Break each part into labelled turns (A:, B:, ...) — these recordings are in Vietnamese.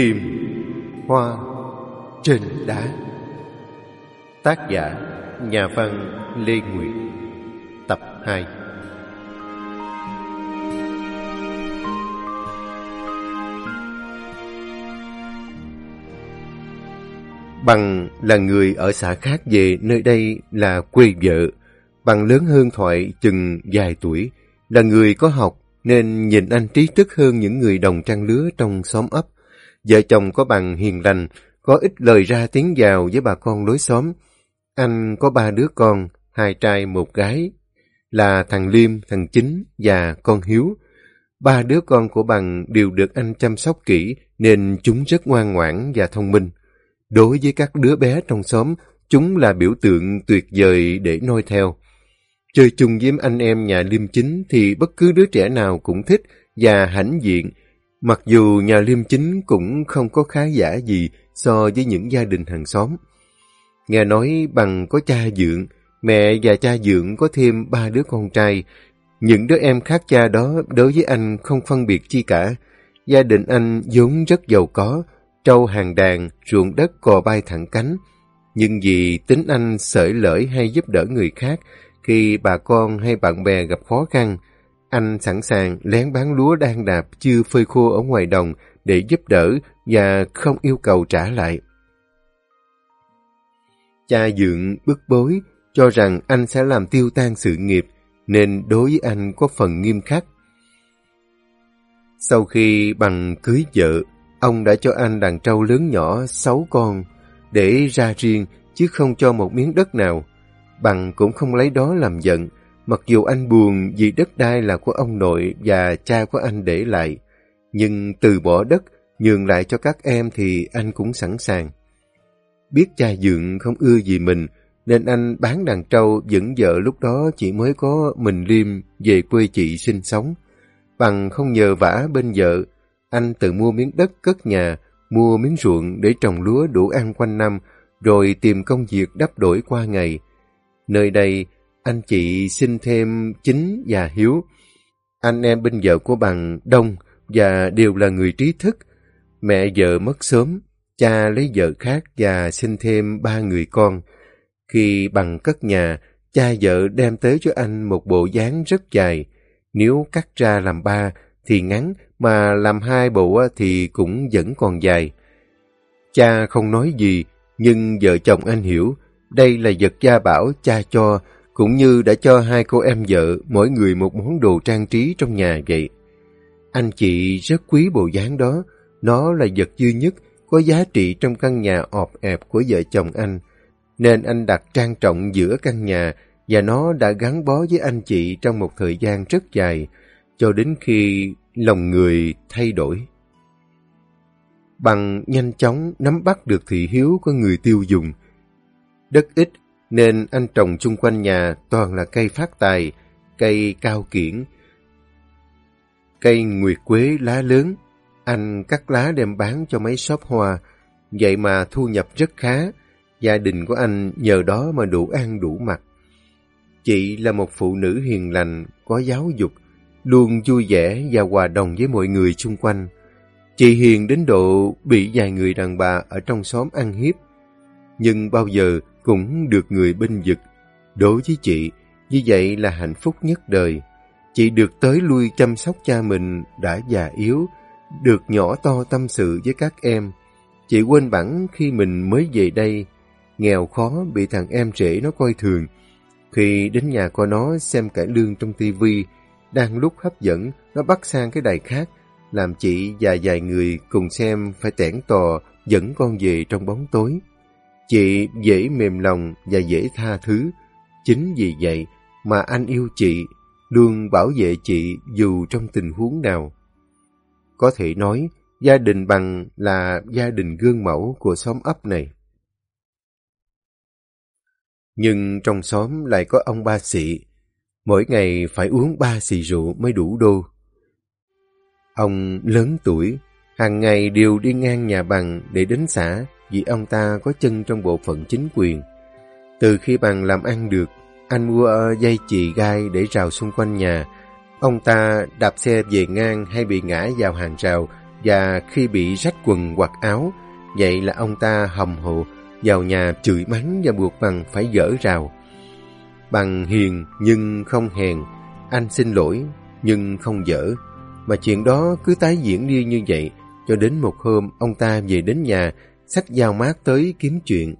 A: Tìm hoa trên đá Tác giả Nhà văn Lê Nguyệt Tập 2 Bằng là người ở xã khác về nơi đây là quê vợ. Bằng lớn hơn Thoại chừng vài tuổi, là người có học nên nhìn anh trí thức hơn những người đồng trang lứa trong xóm ấp. Vợ chồng có bằng hiền lành, có ít lời ra tiếng vào với bà con lối xóm. Anh có ba đứa con, hai trai một gái, là thằng Liêm, thằng Chính và con Hiếu. Ba đứa con của bằng đều được anh chăm sóc kỹ nên chúng rất ngoan ngoãn và thông minh. Đối với các đứa bé trong xóm, chúng là biểu tượng tuyệt vời để noi theo. Chơi chung với anh em nhà Liêm Chính thì bất cứ đứa trẻ nào cũng thích và hãnh diện, mặc dù nhà Liêm Chính cũng không có khá giả gì so với những gia đình hàng xóm. Nghe nói bằng có cha dượng, mẹ và cha dượng có thêm ba đứa con trai. Những đứa em khác cha đó đối với anh không phân biệt chi cả. Gia đình anh vốn rất giàu có, trâu hàng đàn, ruộng đất cò bay thẳng cánh. Nhưng vì tính anh sởi lởi hay giúp đỡ người khác, khi bà con hay bạn bè gặp khó khăn, anh sẵn sàng lén bán lúa đang đạp chưa phơi khô ở ngoài đồng để giúp đỡ và không yêu cầu trả lại. Cha dượng bức bối, cho rằng anh sẽ làm tiêu tan sự nghiệp, nên đối với anh có phần nghiêm khắc. Sau khi bằng cưới vợ, ông đã cho anh đàn trâu lớn nhỏ sáu con, để ra riêng chứ không cho một miếng đất nào. Bằng cũng không lấy đó làm giận, mặc dù anh buồn vì đất đai là của ông nội và cha của anh để lại. Nhưng từ bỏ đất, nhường lại cho các em thì anh cũng sẵn sàng. Biết cha dượng không ưa gì mình, nên anh bán đàn trâu dẫn vợ lúc đó chỉ mới có mình Liêm về quê chị sinh sống. Bằng không nhờ vả bên vợ, anh tự mua miếng đất cất nhà, mua miếng ruộng để trồng lúa đủ ăn quanh năm, rồi tìm công việc đắp đổi qua ngày. Nơi đây, anh chị sinh thêm Chính và Hiếu. Anh em bên vợ của bằng đông và đều là người trí thức. Mẹ vợ mất sớm, cha lấy vợ khác và sinh thêm ba người con. Khi bằng cất nhà, cha vợ đem tới cho anh một bộ dáng rất dài. Nếu cắt ra làm ba thì ngắn, mà làm hai bộ thì cũng vẫn còn dài. Cha không nói gì, nhưng vợ chồng anh hiểu, đây là vật gia bảo cha cho, cũng như đã cho hai cô em vợ mỗi người một món đồ trang trí trong nhà vậy. Anh chị rất quý bộ dáng đó, nó là vật duy nhất có giá trị trong căn nhà ọp ẹp của vợ chồng anh, nên anh đặt trang trọng giữa căn nhà và nó đã gắn bó với anh chị trong một thời gian rất dài, cho đến khi lòng người thay đổi. Bằng nhanh chóng nắm bắt được thị hiếu của người tiêu dùng. Đất ít nên anh trồng chung quanh nhà toàn là cây phát tài, cây cao kiển, cây nguyệt quế lá lớn. Anh cắt lá đem bán cho mấy shop hoa, vậy mà thu nhập rất khá. Gia đình của anh nhờ đó mà đủ ăn đủ mặc. Chị là một phụ nữ hiền lành, có giáo dục, luôn vui vẻ và hòa đồng với mọi người xung quanh. Chị hiền đến độ bị vài người đàn bà ở trong xóm ăn hiếp, nhưng bao giờ cũng được người binh vực. Đối với chị, như vậy là hạnh phúc nhất đời. Chị được tới lui chăm sóc cha mình đã già yếu, được nhỏ to tâm sự với các em. Chị quên bẵng khi mình mới về đây, nghèo khó bị thằng em rể nó coi thường. Khi đến nhà coi nó xem cải lương trong tivi đang lúc hấp dẫn, nó bắt sang cái đài khác, làm chị và vài người cùng xem phải tẻn tò dẫn con về trong bóng tối. Chị dễ mềm lòng và dễ tha thứ. Chính vì vậy mà anh yêu chị, luôn bảo vệ chị dù trong tình huống nào. Có thể nói, gia đình bằng là gia đình gương mẫu của xóm ấp này. Nhưng trong xóm lại có ông ba sĩ, mỗi ngày phải uống ba xì rượu mới đủ đô. Ông lớn tuổi, hàng ngày đều đi ngang nhà bằng để đến xã vì ông ta có chân trong bộ phận chính quyền. Từ khi bằng làm ăn được, anh mua dây chì gai để rào xung quanh nhà. Ông ta đạp xe về ngang hay bị ngã vào hàng rào và khi bị rách quần hoặc áo, vậy là ông ta hầm hộ, vào nhà chửi mắng và buộc bằng phải dỡ rào. Bằng hiền nhưng không hèn, anh xin lỗi nhưng không dở. Mà chuyện đó cứ tái diễn đi như vậy, cho đến một hôm ông ta về đến nhà, sách dao mát tới kiếm chuyện.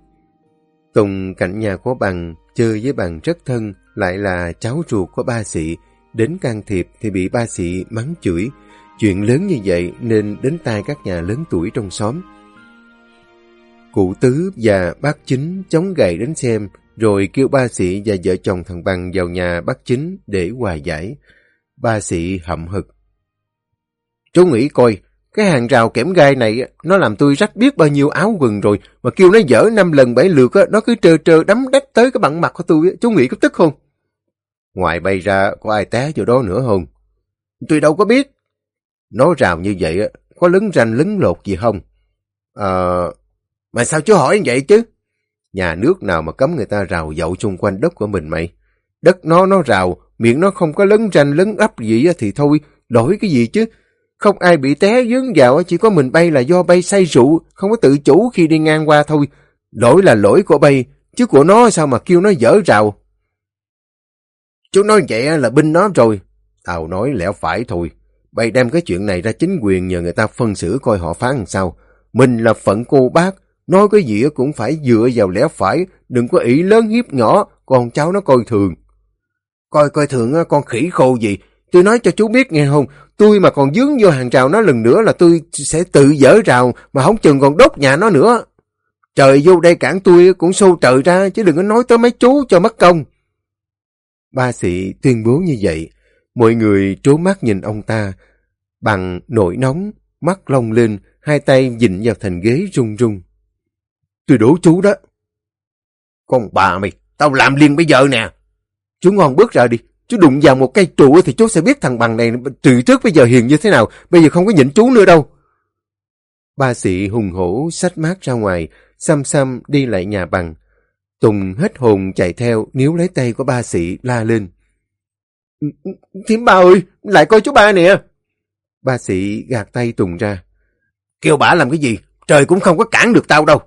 A: Tùng cạnh nhà của bằng, chơi với bằng rất thân, lại là cháu ruột của ba sĩ, đến can thiệp thì bị ba sĩ mắng chửi. Chuyện lớn như vậy nên đến tai các nhà lớn tuổi trong xóm. Cụ Tứ và bác Chính chống gậy đến xem, rồi kêu ba sĩ và vợ chồng thằng Bằng vào nhà bác Chính để hòa giải. Ba sĩ hậm hực. Chú nghĩ coi, cái hàng rào kẽm gai này nó làm tôi rách biết bao nhiêu áo quần rồi, mà kêu nó dở năm lần bảy lượt nó cứ trơ trơ đấm đách tới cái bằng mặt của tôi, chú nghĩ có tức không? Ngoài bay ra có ai té vô đó nữa không? Tôi đâu có biết. Nó rào như vậy có lấn ranh lấn lột gì không? Ờ... mà sao chú hỏi vậy chứ? Nhà nước nào mà cấm người ta rào dậu xung quanh đất của mình mày? Đất nó nó rào, miệng nó không có lấn ranh lấn ấp gì thì thôi, đổi cái gì chứ? Không ai bị té dướng vào, chỉ có mình bay là do bay say rượu, không có tự chủ khi đi ngang qua thôi. Lỗi là lỗi của bay, chứ của nó sao mà kêu nó dở rào. Chú nói vậy là binh nó rồi. Tao nói lẽ phải thôi. Bay đem cái chuyện này ra chính quyền nhờ người ta phân xử coi họ phán sao. Mình là phận cô bác, nói cái gì cũng phải dựa vào lẽ phải, đừng có ý lớn hiếp nhỏ, con cháu nó coi thường. Coi coi thường con khỉ khô gì, tôi nói cho chú biết nghe không, tôi mà còn dướng vô hàng rào nó lần nữa là tôi sẽ tự dỡ rào mà không chừng còn đốt nhà nó nữa. Trời vô đây cản tôi cũng xô trời ra chứ đừng có nói tới mấy chú cho mất công. Ba sĩ tuyên bố như vậy, mọi người trố mắt nhìn ông ta, bằng nổi nóng, mắt long lên, hai tay dịnh vào thành ghế rung rung. Tôi đổ chú đó. Con bà mày, tao làm liền bây giờ nè. Chú ngon bước ra đi, chú đụng vào một cây trụ thì chú sẽ biết thằng bằng này từ trước bây giờ hiền như thế nào, bây giờ không có nhịn chú nữa đâu. Ba sĩ hùng hổ sách mát ra ngoài, xăm xăm đi lại nhà bằng. Tùng hết hồn chạy theo, níu lấy tay của ba sĩ la lên. Ừ, ừ, Thiếm ba ơi, lại coi chú ba nè. Ba sĩ gạt tay Tùng ra. Kêu bả làm cái gì, trời cũng không có cản được tao đâu.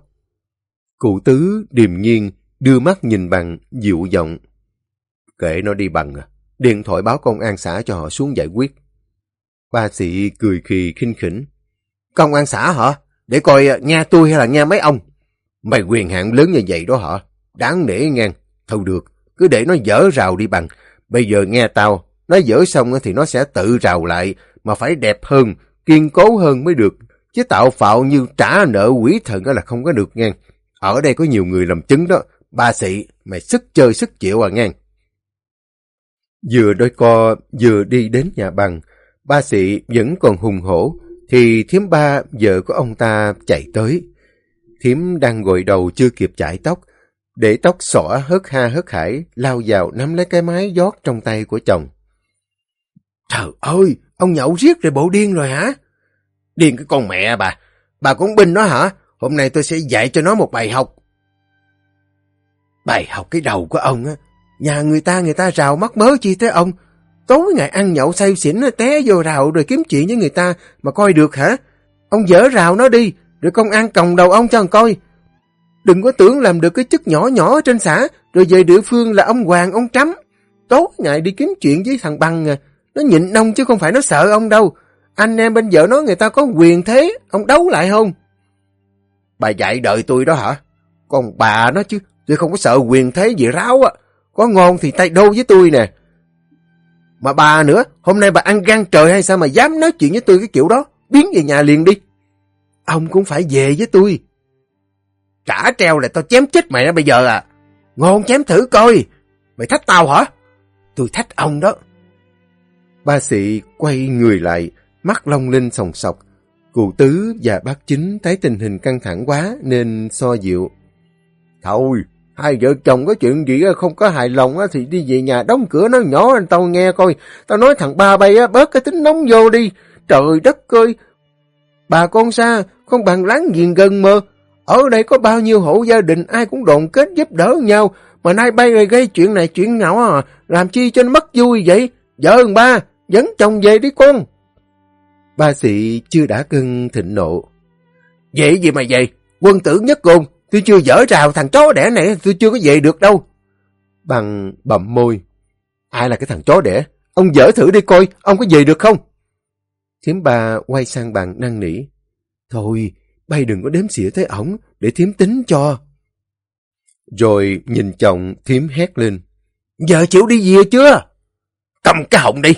A: Cụ tứ điềm nhiên đưa mắt nhìn bằng dịu giọng. Kệ nó đi bằng à, điện thoại báo công an xã cho họ xuống giải quyết. Ba sĩ cười khì khinh khỉnh. Công an xã hả? Để coi à, nha nghe tôi hay là nghe mấy ông? Mày quyền hạn lớn như vậy đó hả? Đáng nể ngang. Thôi được, cứ để nó dở rào đi bằng. Bây giờ nghe tao, nó dở xong thì nó sẽ tự rào lại, mà phải đẹp hơn, kiên cố hơn mới được. Chứ tạo phạo như trả nợ quỷ thần là không có được ngang. Ở đây có nhiều người làm chứng đó. Ba sĩ, mày sức chơi sức chịu à ngang. Vừa đôi co, vừa đi đến nhà bằng. Ba sĩ vẫn còn hùng hổ, thì thiếm ba vợ của ông ta chạy tới. Thiếm đang gội đầu chưa kịp chải tóc, để tóc xõa hớt ha hớt hải, lao vào nắm lấy cái mái giót trong tay của chồng. Trời ơi, ông nhậu riết rồi bộ điên rồi hả? Điên cái con mẹ bà, bà con binh nó hả? Hôm nay tôi sẽ dạy cho nó một bài học. Bài học cái đầu của ông á, nhà người ta người ta rào mắt mớ chi tới ông. Tối ngày ăn nhậu say xỉn té vô rào rồi kiếm chuyện với người ta mà coi được hả? Ông dỡ rào nó đi, rồi công an còng đầu ông cho ông coi. Đừng có tưởng làm được cái chức nhỏ nhỏ trên xã, rồi về địa phương là ông Hoàng, ông Trắm. Tối ngày đi kiếm chuyện với thằng Bằng à, nó nhịn ông chứ không phải nó sợ ông đâu. Anh em bên vợ nó người ta có quyền thế, ông đấu lại không? Bà dạy đợi tôi đó hả? Còn bà nó chứ, tôi không có sợ quyền thế gì ráo á. Có ngon thì tay đô với tôi nè. Mà bà nữa, hôm nay bà ăn gan trời hay sao mà dám nói chuyện với tôi cái kiểu đó? Biến về nhà liền đi. Ông cũng phải về với tôi. Trả treo là tao chém chết mày đó bây giờ à. Ngon chém thử coi. Mày thách tao hả? Tôi thách ông đó. Ba sĩ quay người lại, mắt long linh sòng sọc. Cụ tứ và bác chính thấy tình hình căng thẳng quá nên so dịu. Thôi, hai vợ chồng có chuyện gì không có hài lòng thì đi về nhà đóng cửa nói nhỏ anh tao nghe coi. Tao nói thằng ba bay bớt cái tính nóng vô đi. Trời đất ơi! Bà con xa, con bằng láng giềng gần mơ. Ở đây có bao nhiêu hộ gia đình ai cũng đoàn kết giúp đỡ nhau. Mà nay bay rồi gây chuyện này chuyện nào à, làm chi cho nó mất vui vậy? Vợ ba, dẫn chồng về đi con. ba sĩ chưa đã cưng thịnh nộ. Vậy gì mà vậy? Quân tử nhất cùng tôi chưa dở rào thằng chó đẻ này, tôi chưa có về được đâu. Bằng bầm môi. Ai là cái thằng chó đẻ? Ông dở thử đi coi, ông có về được không? Thiếm ba quay sang bàn năn nỉ. Thôi, bay đừng có đếm xỉa tới ổng, để thiếm tính cho. Rồi nhìn chồng thiếm hét lên. Giờ chịu đi về chưa? Cầm cái họng đi!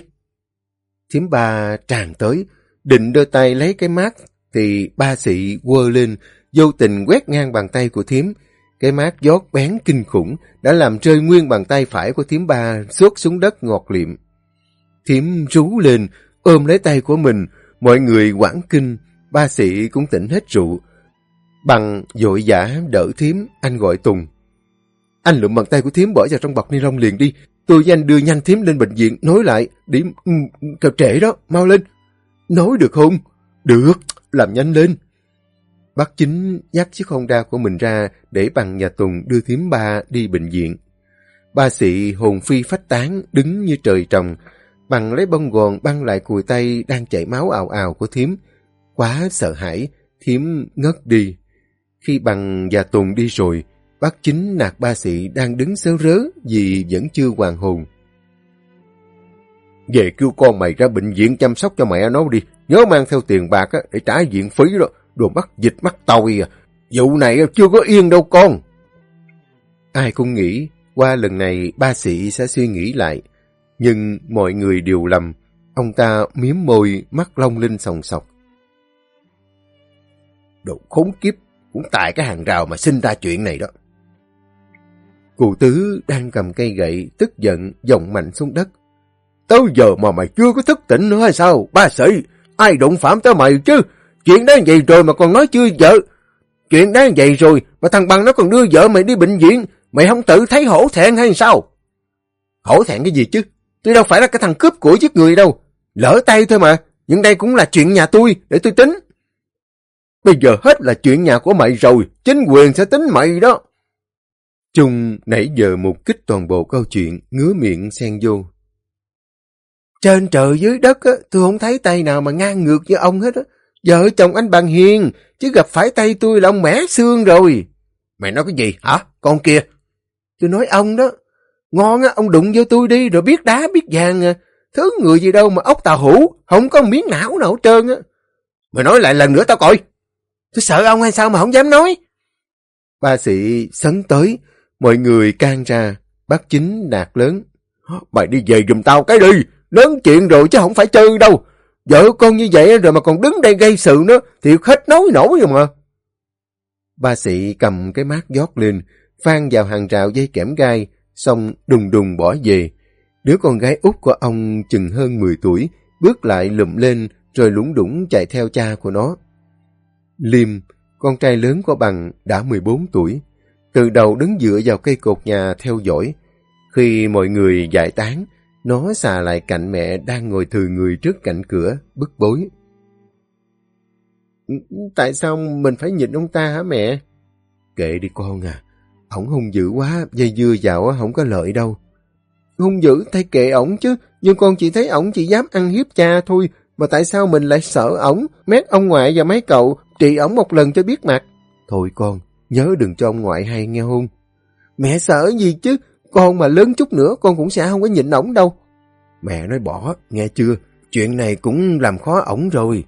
A: Thiếm ba tràn tới, định đưa tay lấy cái mát, thì ba sĩ quơ lên, vô tình quét ngang bàn tay của thiếm. Cái mát giót bén kinh khủng đã làm rơi nguyên bàn tay phải của thiếm ba suốt xuống đất ngọt liệm. Thiếm rú lên, ôm lấy tay của mình, mọi người quảng kinh, ba sĩ cũng tỉnh hết rượu. Bằng dội giả đỡ thiếm, anh gọi Tùng. Anh lượm bàn tay của thiếm bỏ vào trong bọc ni lông liền đi. Tôi với anh đưa nhanh thiếm lên bệnh viện, nói lại, điểm ừ, ừ, cậu trễ đó, mau lên. Nói được không? Được, làm nhanh lên. Bác chính dắt chiếc Honda của mình ra để bằng nhà Tùng đưa thiếm ba đi bệnh viện. Ba sĩ hồn phi phách tán, đứng như trời trồng, bằng lấy bông gòn băng lại cùi tay đang chảy máu ào ào của thiếm. Quá sợ hãi, thiếm ngất đi. Khi bằng và Tùng đi rồi, bác chính nạt ba sĩ đang đứng sớ rớ vì vẫn chưa hoàn hồn. Về kêu con mày ra bệnh viện chăm sóc cho mẹ nó đi. Nhớ mang theo tiền bạc á, để trả viện phí đó. Đồ bắt dịch mắc tòi à. Vụ này chưa có yên đâu con. Ai cũng nghĩ qua lần này ba sĩ sẽ suy nghĩ lại. Nhưng mọi người đều lầm. Ông ta miếm môi mắt long linh sòng sọc. Đồ khốn kiếp cũng tại cái hàng rào mà sinh ra chuyện này đó. Cụ tứ đang cầm cây gậy, tức giận, dòng mạnh xuống đất. Tới giờ mà mày chưa có thức tỉnh nữa hay sao? Ba sĩ, ai đụng phạm tới mày chứ? Chuyện đáng vậy rồi mà còn nói chưa vợ. Chuyện đáng vậy rồi mà thằng Bằng nó còn đưa vợ mày đi bệnh viện. Mày không tự thấy hổ thẹn hay sao? Hổ thẹn cái gì chứ? Tôi đâu phải là cái thằng cướp của giết người đâu. Lỡ tay thôi mà. Nhưng đây cũng là chuyện nhà tôi, để tôi tính. Bây giờ hết là chuyện nhà của mày rồi. Chính quyền sẽ tính mày đó. Trung nãy giờ một kích toàn bộ câu chuyện, ngứa miệng xen vô. Trên trời dưới đất, á, tôi không thấy tay nào mà ngang ngược với ông hết. Á. Vợ chồng anh bằng hiền, chứ gặp phải tay tôi là ông mẻ xương rồi. Mày nói cái gì hả? Con kia. Tôi nói ông đó. Ngon á, ông đụng vô tôi đi rồi biết đá biết vàng à. Thứ người gì đâu mà ốc tàu hủ, không có miếng não nào trơn á. Mày nói lại lần nữa tao coi. Tôi sợ ông hay sao mà không dám nói. Ba sĩ sấn tới, mọi người can ra, bác chính nạt lớn. Mày đi về giùm tao cái đi, lớn chuyện rồi chứ không phải chơi đâu. Vợ con như vậy rồi mà còn đứng đây gây sự nữa thì hết nói nổi rồi mà. Ba sĩ cầm cái mát giót lên, phan vào hàng rào dây kẽm gai, xong đùng đùng bỏ về. Đứa con gái út của ông chừng hơn 10 tuổi, bước lại lụm lên rồi lũng đủng chạy theo cha của nó. Liêm, con trai lớn của bằng đã 14 tuổi, từ đầu đứng dựa vào cây cột nhà theo dõi. Khi mọi người giải tán, nó xà lại cạnh mẹ đang ngồi thừ người trước cạnh cửa, bức bối. Ừ, tại sao mình phải nhìn ông ta hả mẹ? Kệ đi con à, ổng hung dữ quá, dây dưa vào không có lợi đâu. Hung dữ thay kệ ổng chứ, nhưng con chỉ thấy ổng chỉ dám ăn hiếp cha thôi, mà tại sao mình lại sợ ổng, mét ông ngoại và mấy cậu, trị ổng một lần cho biết mặt. Thôi con, nhớ đừng cho ông ngoại hay nghe không? Mẹ sợ gì chứ, con mà lớn chút nữa con cũng sẽ không có nhịn ổng đâu. Mẹ nói bỏ, nghe chưa? Chuyện này cũng làm khó ổng rồi.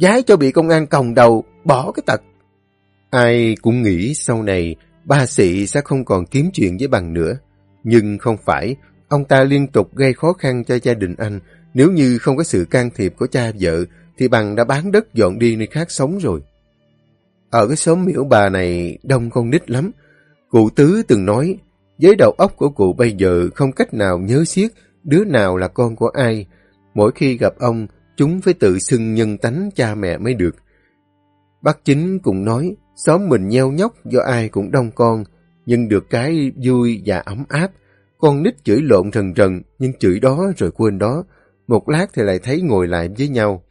A: Giái cho bị công an còng đầu, bỏ cái tật. Ai cũng nghĩ sau này ba sĩ sẽ không còn kiếm chuyện với bằng nữa. Nhưng không phải, ông ta liên tục gây khó khăn cho gia đình anh. Nếu như không có sự can thiệp của cha vợ, thì bằng đã bán đất dọn đi nơi khác sống rồi. Ở cái xóm miễu bà này đông con nít lắm. Cụ Tứ từng nói, với đầu óc của cụ bây giờ không cách nào nhớ xiết đứa nào là con của ai. Mỗi khi gặp ông, chúng phải tự xưng nhân tánh cha mẹ mới được. Bác chính cũng nói, xóm mình nheo nhóc do ai cũng đông con, nhưng được cái vui và ấm áp. Con nít chửi lộn rần rần, nhưng chửi đó rồi quên đó. Một lát thì lại thấy ngồi lại với nhau.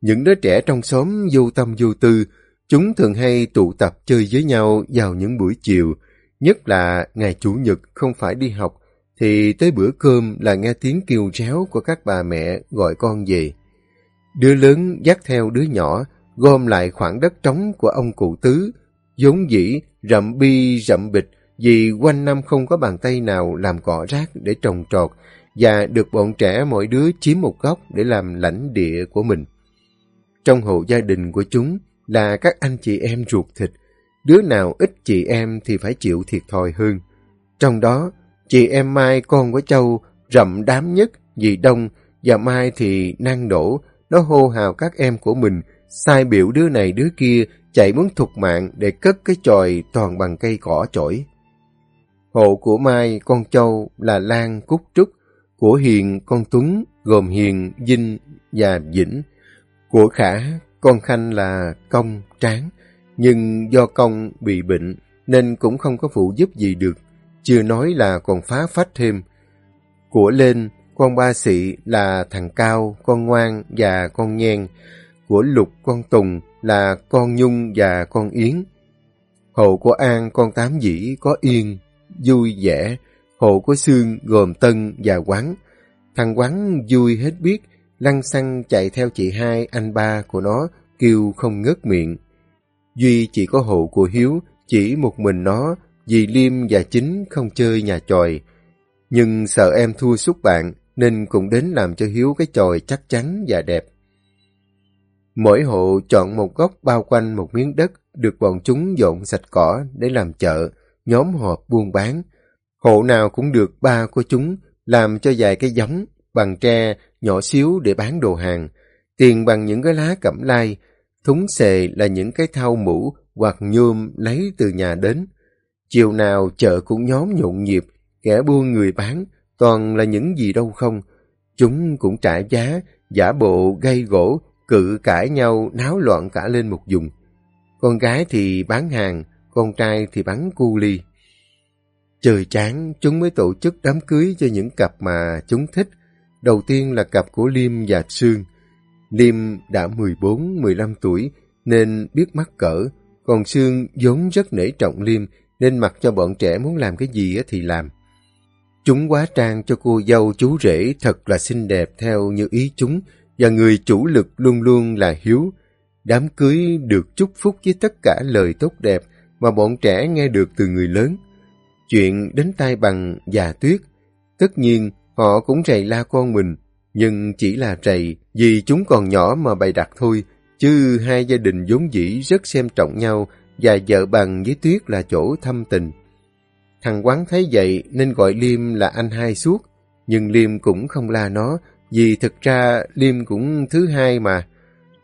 A: Những đứa trẻ trong xóm vô tâm vô tư, chúng thường hay tụ tập chơi với nhau vào những buổi chiều, nhất là ngày Chủ nhật không phải đi học, thì tới bữa cơm là nghe tiếng kêu réo của các bà mẹ gọi con về. Đứa lớn dắt theo đứa nhỏ, gom lại khoảng đất trống của ông cụ tứ, vốn dĩ rậm bi rậm bịch vì quanh năm không có bàn tay nào làm cỏ rác để trồng trọt và được bọn trẻ mỗi đứa chiếm một góc để làm lãnh địa của mình. Trong hộ gia đình của chúng là các anh chị em ruột thịt, đứa nào ít chị em thì phải chịu thiệt thòi hơn. Trong đó, chị em Mai con của Châu rậm đám nhất vì đông và Mai thì năng nổ, nó hô hào các em của mình, sai biểu đứa này đứa kia chạy muốn thục mạng để cất cái chòi toàn bằng cây cỏ chổi. Hộ của Mai, con Châu là Lan, Cúc, Trúc, của Hiền, con Tuấn, gồm Hiền, Vinh và Vĩnh. Của Khả, con Khanh là Công, Tráng, nhưng do Công bị bệnh nên cũng không có phụ giúp gì được, chưa nói là còn phá phách thêm. Của Lên, con Ba Sĩ là thằng Cao, con Ngoan và con Nhen. Của Lục, con Tùng là con Nhung và con Yến. Hộ của An, con Tám Dĩ có Yên, vui vẻ. Hộ của Sương gồm Tân và Quán. Thằng Quán vui hết biết, lăn xăng chạy theo chị hai, anh ba của nó, kêu không ngớt miệng. Duy chỉ có hộ của Hiếu, chỉ một mình nó, vì Liêm và Chính không chơi nhà tròi. Nhưng sợ em thua xúc bạn, nên cũng đến làm cho Hiếu cái tròi chắc chắn và đẹp. Mỗi hộ chọn một góc bao quanh một miếng đất được bọn chúng dọn sạch cỏ để làm chợ, nhóm họp buôn bán. Hộ nào cũng được ba của chúng làm cho vài cái giống bằng tre nhỏ xíu để bán đồ hàng, tiền bằng những cái lá cẩm lai, thúng xề là những cái thau mũ hoặc nhôm lấy từ nhà đến. Chiều nào chợ cũng nhóm nhộn nhịp, kẻ buôn người bán, toàn là những gì đâu không. Chúng cũng trả giá, giả bộ gây gỗ, cự cãi nhau, náo loạn cả lên một vùng. Con gái thì bán hàng, con trai thì bán cu ly. Trời chán, chúng mới tổ chức đám cưới cho những cặp mà chúng thích. Đầu tiên là cặp của Liêm và Sương. Liêm đã 14-15 tuổi nên biết mắc cỡ, còn Sương vốn rất nể trọng Liêm nên mặc cho bọn trẻ muốn làm cái gì thì làm. Chúng quá trang cho cô dâu chú rể thật là xinh đẹp theo như ý chúng và người chủ lực luôn luôn là Hiếu. Đám cưới được chúc phúc với tất cả lời tốt đẹp mà bọn trẻ nghe được từ người lớn. Chuyện đến tai bằng già tuyết, tất nhiên họ cũng rầy la con mình, nhưng chỉ là trầy, vì chúng còn nhỏ mà bày đặt thôi, chứ hai gia đình vốn dĩ rất xem trọng nhau và vợ bằng với Tuyết là chỗ thâm tình. Thằng Quán thấy vậy nên gọi Liêm là anh hai suốt, nhưng Liêm cũng không la nó, vì thực ra Liêm cũng thứ hai mà.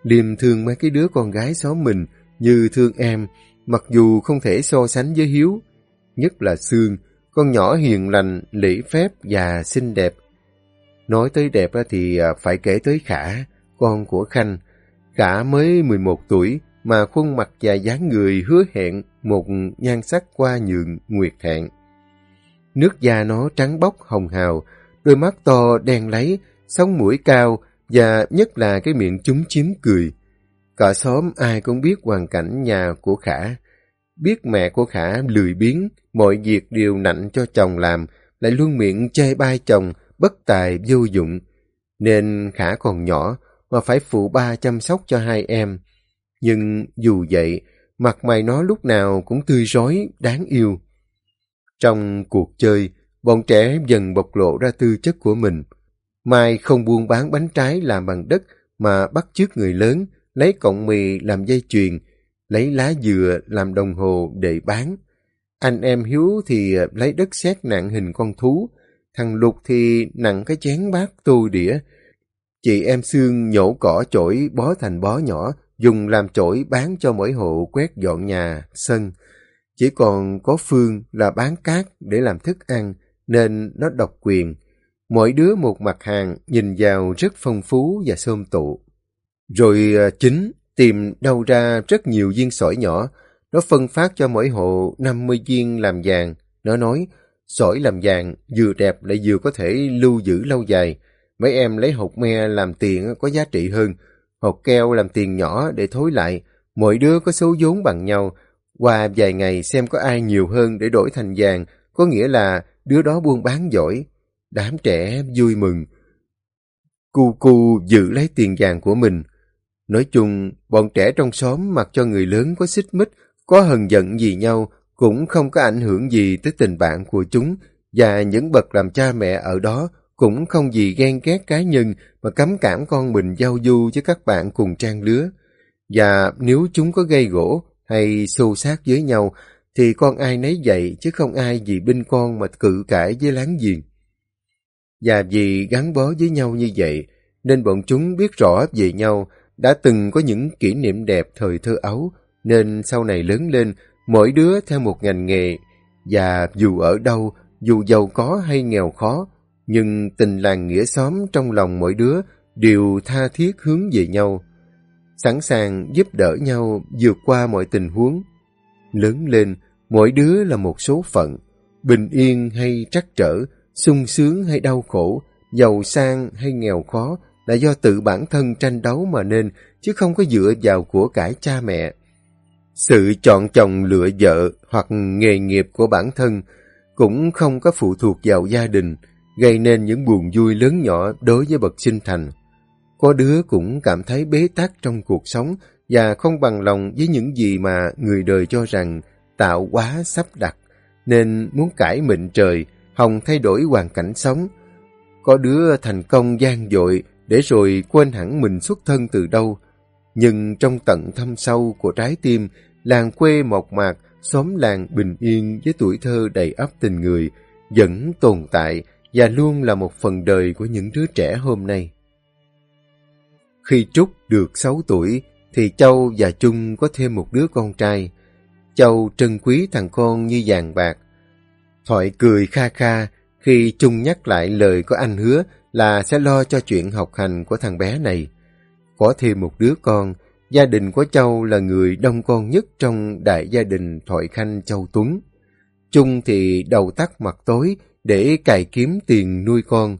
A: Liêm thương mấy cái đứa con gái xóm mình như thương em, mặc dù không thể so sánh với Hiếu. Nhất là Sương, con nhỏ hiền lành, lễ phép và xinh đẹp. Nói tới đẹp thì à, phải kể tới Khả, con của Khanh. Khả mới 11 tuổi mà khuôn mặt và dáng người hứa hẹn một nhan sắc qua nhường nguyệt thẹn. Nước da nó trắng bóc hồng hào, đôi mắt to đen lấy, sống mũi cao và nhất là cái miệng chúng chiếm cười. Cả xóm ai cũng biết hoàn cảnh nhà của Khả. Biết mẹ của Khả lười biếng, mọi việc đều nạnh cho chồng làm, lại luôn miệng chê bai chồng, bất tài vô dụng. Nên Khả còn nhỏ mà phải phụ ba chăm sóc cho hai em. Nhưng dù vậy, mặt mày nó lúc nào cũng tươi rói, đáng yêu. Trong cuộc chơi, bọn trẻ dần bộc lộ ra tư chất của mình. Mai không buôn bán bánh trái làm bằng đất mà bắt chước người lớn, lấy cọng mì làm dây chuyền, lấy lá dừa làm đồng hồ để bán. Anh em Hiếu thì lấy đất sét nặng hình con thú, thằng Lục thì nặng cái chén bát tô đĩa. Chị em Sương nhổ cỏ chổi bó thành bó nhỏ, dùng làm chổi bán cho mỗi hộ quét dọn nhà, sân. Chỉ còn có Phương là bán cát để làm thức ăn, nên nó độc quyền. Mỗi đứa một mặt hàng nhìn vào rất phong phú và xôm tụ. Rồi à, chính tìm đâu ra rất nhiều viên sỏi nhỏ. Nó phân phát cho mỗi hộ 50 viên làm vàng. Nó nói, sỏi làm vàng vừa đẹp lại vừa có thể lưu giữ lâu dài. Mấy em lấy hột me làm tiền có giá trị hơn. Hột keo làm tiền nhỏ để thối lại. Mỗi đứa có số vốn bằng nhau. Qua vài ngày xem có ai nhiều hơn để đổi thành vàng, có nghĩa là đứa đó buôn bán giỏi. Đám trẻ vui mừng. cu cu giữ lấy tiền vàng của mình. Nói chung, bọn trẻ trong xóm mặc cho người lớn có xích mích, có hờn giận gì nhau, cũng không có ảnh hưởng gì tới tình bạn của chúng, và những bậc làm cha mẹ ở đó cũng không gì ghen ghét cá nhân mà cấm cản con mình giao du với các bạn cùng trang lứa. Và nếu chúng có gây gỗ hay xô xát với nhau, thì con ai nấy dậy chứ không ai vì binh con mà cự cãi với láng giềng. Và vì gắn bó với nhau như vậy, nên bọn chúng biết rõ về nhau, đã từng có những kỷ niệm đẹp thời thơ ấu, nên sau này lớn lên, mỗi đứa theo một ngành nghề, và dù ở đâu, dù giàu có hay nghèo khó, nhưng tình làng nghĩa xóm trong lòng mỗi đứa đều tha thiết hướng về nhau, sẵn sàng giúp đỡ nhau vượt qua mọi tình huống. Lớn lên, mỗi đứa là một số phận, bình yên hay trắc trở, sung sướng hay đau khổ, giàu sang hay nghèo khó là do tự bản thân tranh đấu mà nên, chứ không có dựa vào của cải cha mẹ. Sự chọn chồng lựa vợ hoặc nghề nghiệp của bản thân cũng không có phụ thuộc vào gia đình, gây nên những buồn vui lớn nhỏ đối với bậc sinh thành. Có đứa cũng cảm thấy bế tắc trong cuộc sống và không bằng lòng với những gì mà người đời cho rằng tạo quá sắp đặt, nên muốn cải mệnh trời, hòng thay đổi hoàn cảnh sống. Có đứa thành công gian dội để rồi quên hẳn mình xuất thân từ đâu. Nhưng trong tận thâm sâu của trái tim, làng quê mộc mạc, xóm làng bình yên với tuổi thơ đầy ắp tình người, vẫn tồn tại và luôn là một phần đời của những đứa trẻ hôm nay. Khi Trúc được 6 tuổi, thì Châu và Trung có thêm một đứa con trai. Châu trân quý thằng con như vàng bạc. Thoại cười kha kha khi Trung nhắc lại lời của anh hứa là sẽ lo cho chuyện học hành của thằng bé này. Có thêm một đứa con, gia đình của Châu là người đông con nhất trong đại gia đình Thoại Khanh Châu Tuấn. Trung thì đầu tắt mặt tối để cài kiếm tiền nuôi con.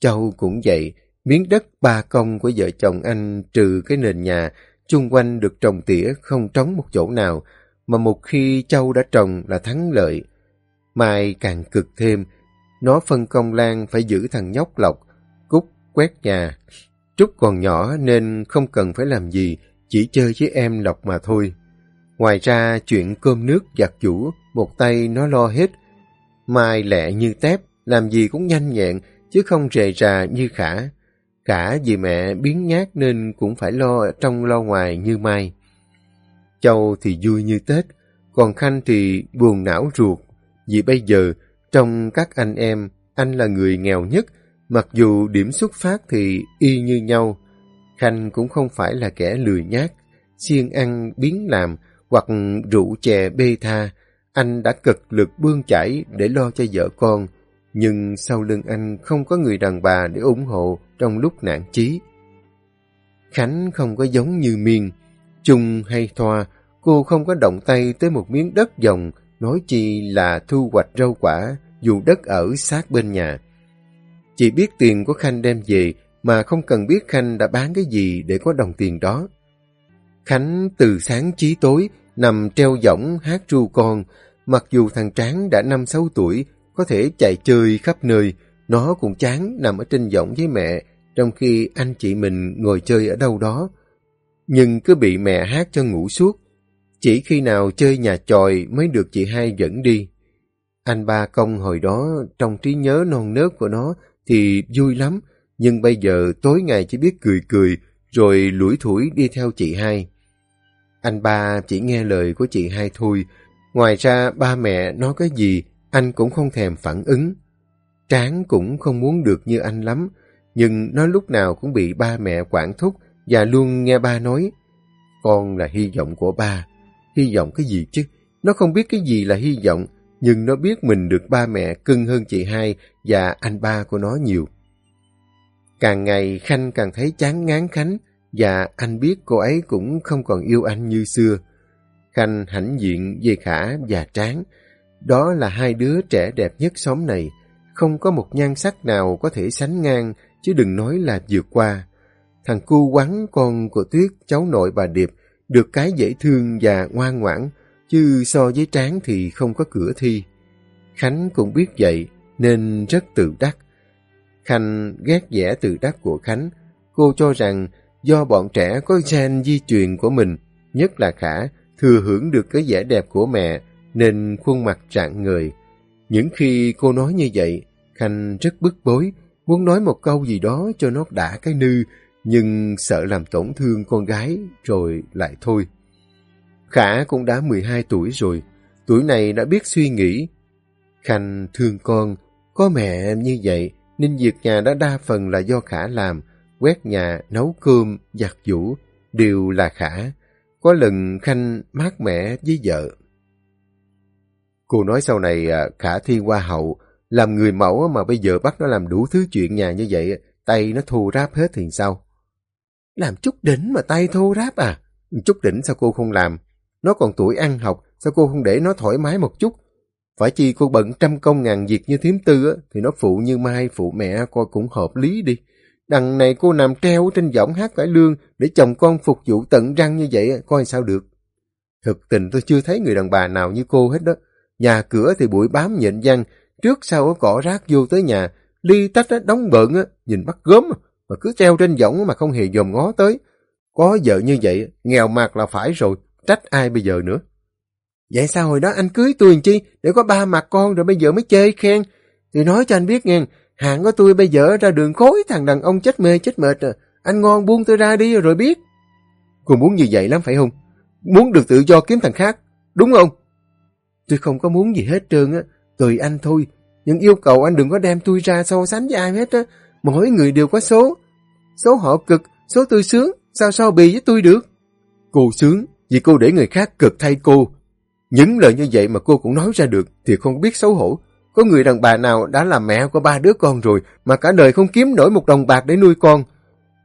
A: Châu cũng vậy, miếng đất ba công của vợ chồng anh trừ cái nền nhà, chung quanh được trồng tỉa không trống một chỗ nào, mà một khi Châu đã trồng là thắng lợi. Mai càng cực thêm, nó phân công Lan phải giữ thằng nhóc lọc, cúc quét nhà. Trúc còn nhỏ nên không cần phải làm gì, chỉ chơi với em lộc mà thôi. Ngoài ra chuyện cơm nước giặt giũ, một tay nó lo hết. Mai lẹ như tép, làm gì cũng nhanh nhẹn, chứ không rề rà như khả. Cả vì mẹ biến nhát nên cũng phải lo trong lo ngoài như Mai. Châu thì vui như Tết, còn Khanh thì buồn não ruột. Vì bây giờ, trong các anh em, anh là người nghèo nhất, mặc dù điểm xuất phát thì y như nhau. Khanh cũng không phải là kẻ lười nhát, siêng ăn biến làm hoặc rượu chè bê tha. Anh đã cực lực bươn chải để lo cho vợ con, nhưng sau lưng anh không có người đàn bà để ủng hộ trong lúc nạn chí. Khánh không có giống như Miên, Trung hay Thoa, cô không có động tay tới một miếng đất dòng, nói chi là thu hoạch rau quả, dù đất ở sát bên nhà. Chỉ biết tiền của Khanh đem về, mà không cần biết Khanh đã bán cái gì để có đồng tiền đó. Khánh từ sáng chí tối nằm treo giỏng hát ru con, mặc dù thằng Tráng đã năm sáu tuổi, có thể chạy chơi khắp nơi, nó cũng chán nằm ở trên giỏng với mẹ, trong khi anh chị mình ngồi chơi ở đâu đó. Nhưng cứ bị mẹ hát cho ngủ suốt, chỉ khi nào chơi nhà tròi mới được chị hai dẫn đi. Anh ba công hồi đó trong trí nhớ non nớt của nó thì vui lắm, nhưng bây giờ tối ngày chỉ biết cười cười rồi lủi thủi đi theo chị hai. Anh ba chỉ nghe lời của chị hai thôi, ngoài ra ba mẹ nói cái gì anh cũng không thèm phản ứng. Tráng cũng không muốn được như anh lắm, nhưng nó lúc nào cũng bị ba mẹ quản thúc và luôn nghe ba nói con là hy vọng của ba. Hy vọng cái gì chứ? Nó không biết cái gì là hy vọng, nhưng nó biết mình được ba mẹ cưng hơn chị hai và anh ba của nó nhiều. Càng ngày Khanh càng thấy chán ngán Khánh và anh biết cô ấy cũng không còn yêu anh như xưa. Khanh hãnh diện về Khả và Tráng. Đó là hai đứa trẻ đẹp nhất xóm này. Không có một nhan sắc nào có thể sánh ngang, chứ đừng nói là vượt qua. Thằng cu quắn con của Tuyết, cháu nội bà Điệp, được cái dễ thương và ngoan ngoãn, chứ so với Tráng thì không có cửa thi. Khánh cũng biết vậy, nên rất tự đắc. Khanh ghét vẻ từ đắc của Khánh. Cô cho rằng do bọn trẻ có gen di truyền của mình, nhất là Khả, thừa hưởng được cái vẻ đẹp của mẹ, nên khuôn mặt trạng người. Những khi cô nói như vậy, Khanh rất bức bối, muốn nói một câu gì đó cho nó đã cái nư, nhưng sợ làm tổn thương con gái rồi lại thôi. Khả cũng đã 12 tuổi rồi, tuổi này đã biết suy nghĩ. Khanh thương con, có mẹ như vậy nên việc nhà đã đa phần là do Khả làm, quét nhà, nấu cơm, giặt giũ, đều là Khả. Có lần Khanh mát mẻ với vợ. Cô nói sau này à, Khả thi hoa hậu, làm người mẫu mà bây giờ bắt nó làm đủ thứ chuyện nhà như vậy, tay nó thô ráp hết thì sao? Làm chút đỉnh mà tay thô ráp à? Chút đỉnh sao cô không làm? Nó còn tuổi ăn học, sao cô không để nó thoải mái một chút? Phải chi cô bận trăm công ngàn việc như thiếm tư á thì nó phụ như mai phụ mẹ coi cũng hợp lý đi. Đằng này cô nằm treo trên giọng hát cải lương để chồng con phục vụ tận răng như vậy coi sao được. Thực tình tôi chưa thấy người đàn bà nào như cô hết đó. Nhà cửa thì bụi bám nhện văn, trước sau có cỏ rác vô tới nhà, ly tách đóng bợn á, nhìn bắt gớm mà cứ treo trên giọng mà không hề dòm ngó tới. Có vợ như vậy, nghèo mạt là phải rồi, trách ai bây giờ nữa. Vậy sao hồi đó anh cưới tôi làm chi, để có ba mặt con rồi bây giờ mới chê khen. tôi nói cho anh biết nghe, hạng của tôi bây giờ ra đường khối thằng đàn ông chết mê chết mệt à. Anh ngon buông tôi ra đi rồi biết. Cô muốn như vậy lắm phải không? Muốn được tự do kiếm thằng khác, đúng không? Tôi không có muốn gì hết trơn á, tùy anh thôi. Nhưng yêu cầu anh đừng có đem tôi ra so sánh với ai hết á. Mỗi người đều có số. Số họ cực, số tôi sướng, sao so bì với tôi được? Cô sướng, vì cô để người khác cực thay cô. Những lời như vậy mà cô cũng nói ra được thì không biết xấu hổ. Có người đàn bà nào đã làm mẹ của ba đứa con rồi mà cả đời không kiếm nổi một đồng bạc để nuôi con.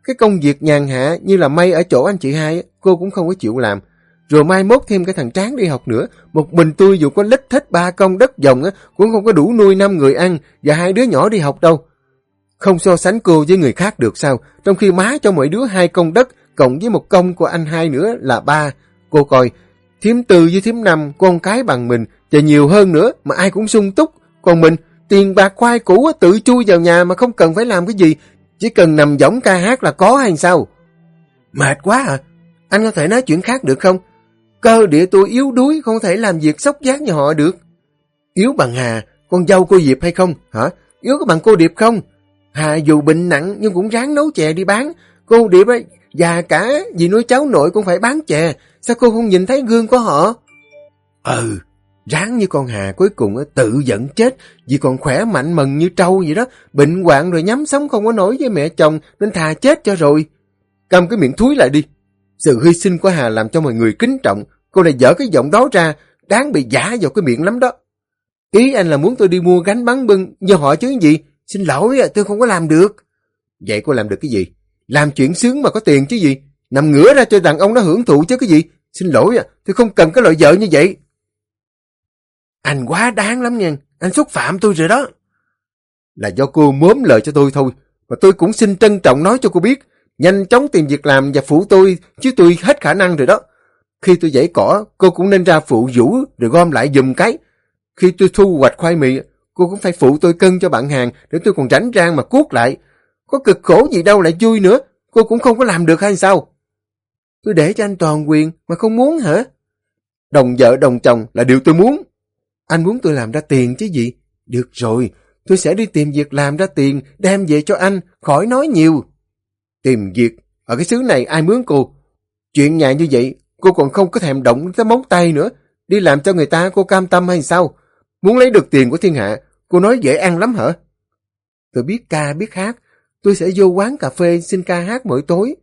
A: Cái công việc nhàn hạ như là may ở chỗ anh chị hai, cô cũng không có chịu làm. Rồi mai mốt thêm cái thằng Tráng đi học nữa. Một mình tôi dù có lít thích ba công đất dòng cũng không có đủ nuôi năm người ăn và hai đứa nhỏ đi học đâu. Không so sánh cô với người khác được sao, trong khi má cho mỗi đứa hai công đất, cộng với một công của anh hai nữa là ba. Cô coi, thiếm tư với thiếm năm, con cái bằng mình, và nhiều hơn nữa mà ai cũng sung túc. Còn mình, tiền bạc khoai củ tự chui vào nhà mà không cần phải làm cái gì, chỉ cần nằm giống ca hát là có hay sao? Mệt quá à, anh có thể nói chuyện khác được không? Cơ địa tôi yếu đuối, không thể làm việc sốc giác như họ được. Yếu bằng Hà, con dâu cô Diệp hay không? Hả? Yếu có bằng cô Điệp không? Hà dù bệnh nặng nhưng cũng ráng nấu chè đi bán. Cô Điệp ấy, già cả vì nuôi cháu nội cũng phải bán chè. Sao cô không nhìn thấy gương của họ? Ừ, ráng như con Hà cuối cùng tự giận chết vì còn khỏe mạnh mần như trâu vậy đó. Bệnh hoạn rồi nhắm sống không có nổi với mẹ chồng nên thà chết cho rồi. Cầm cái miệng thúi lại đi. Sự hy sinh của Hà làm cho mọi người kính trọng. Cô lại dở cái giọng đó ra, đáng bị giả vào cái miệng lắm đó. Ý anh là muốn tôi đi mua gánh bắn bưng, do họ chứ gì? Xin lỗi, tôi không có làm được. Vậy cô làm được cái gì? Làm chuyện sướng mà có tiền chứ gì? Nằm ngửa ra cho đàn ông nó hưởng thụ chứ cái gì? Xin lỗi, tôi không cần cái loại vợ như vậy. Anh quá đáng lắm nha, anh xúc phạm tôi rồi đó. Là do cô mớm lời cho tôi thôi, và tôi cũng xin trân trọng nói cho cô biết, nhanh chóng tìm việc làm và phụ tôi, chứ tôi hết khả năng rồi đó. Khi tôi dãy cỏ, cô cũng nên ra phụ vũ rồi gom lại dùm cái. Khi tôi thu hoạch khoai mì, cô cũng phải phụ tôi cân cho bạn hàng để tôi còn rảnh rang mà cuốc lại. Có cực khổ gì đâu lại vui nữa, cô cũng không có làm được hay sao? Tôi để cho anh toàn quyền mà không muốn hả? Đồng vợ đồng chồng là điều tôi muốn. Anh muốn tôi làm ra tiền chứ gì? Được rồi, tôi sẽ đi tìm việc làm ra tiền, đem về cho anh, khỏi nói nhiều. Tìm việc, ở cái xứ này ai mướn cô? Chuyện nhà như vậy, cô còn không có thèm động tới móng tay nữa. Đi làm cho người ta cô cam tâm hay sao? Muốn lấy được tiền của thiên hạ, cô nói dễ ăn lắm hả? Tôi biết ca, biết hát. Tôi sẽ vô quán cà phê xin ca hát mỗi tối.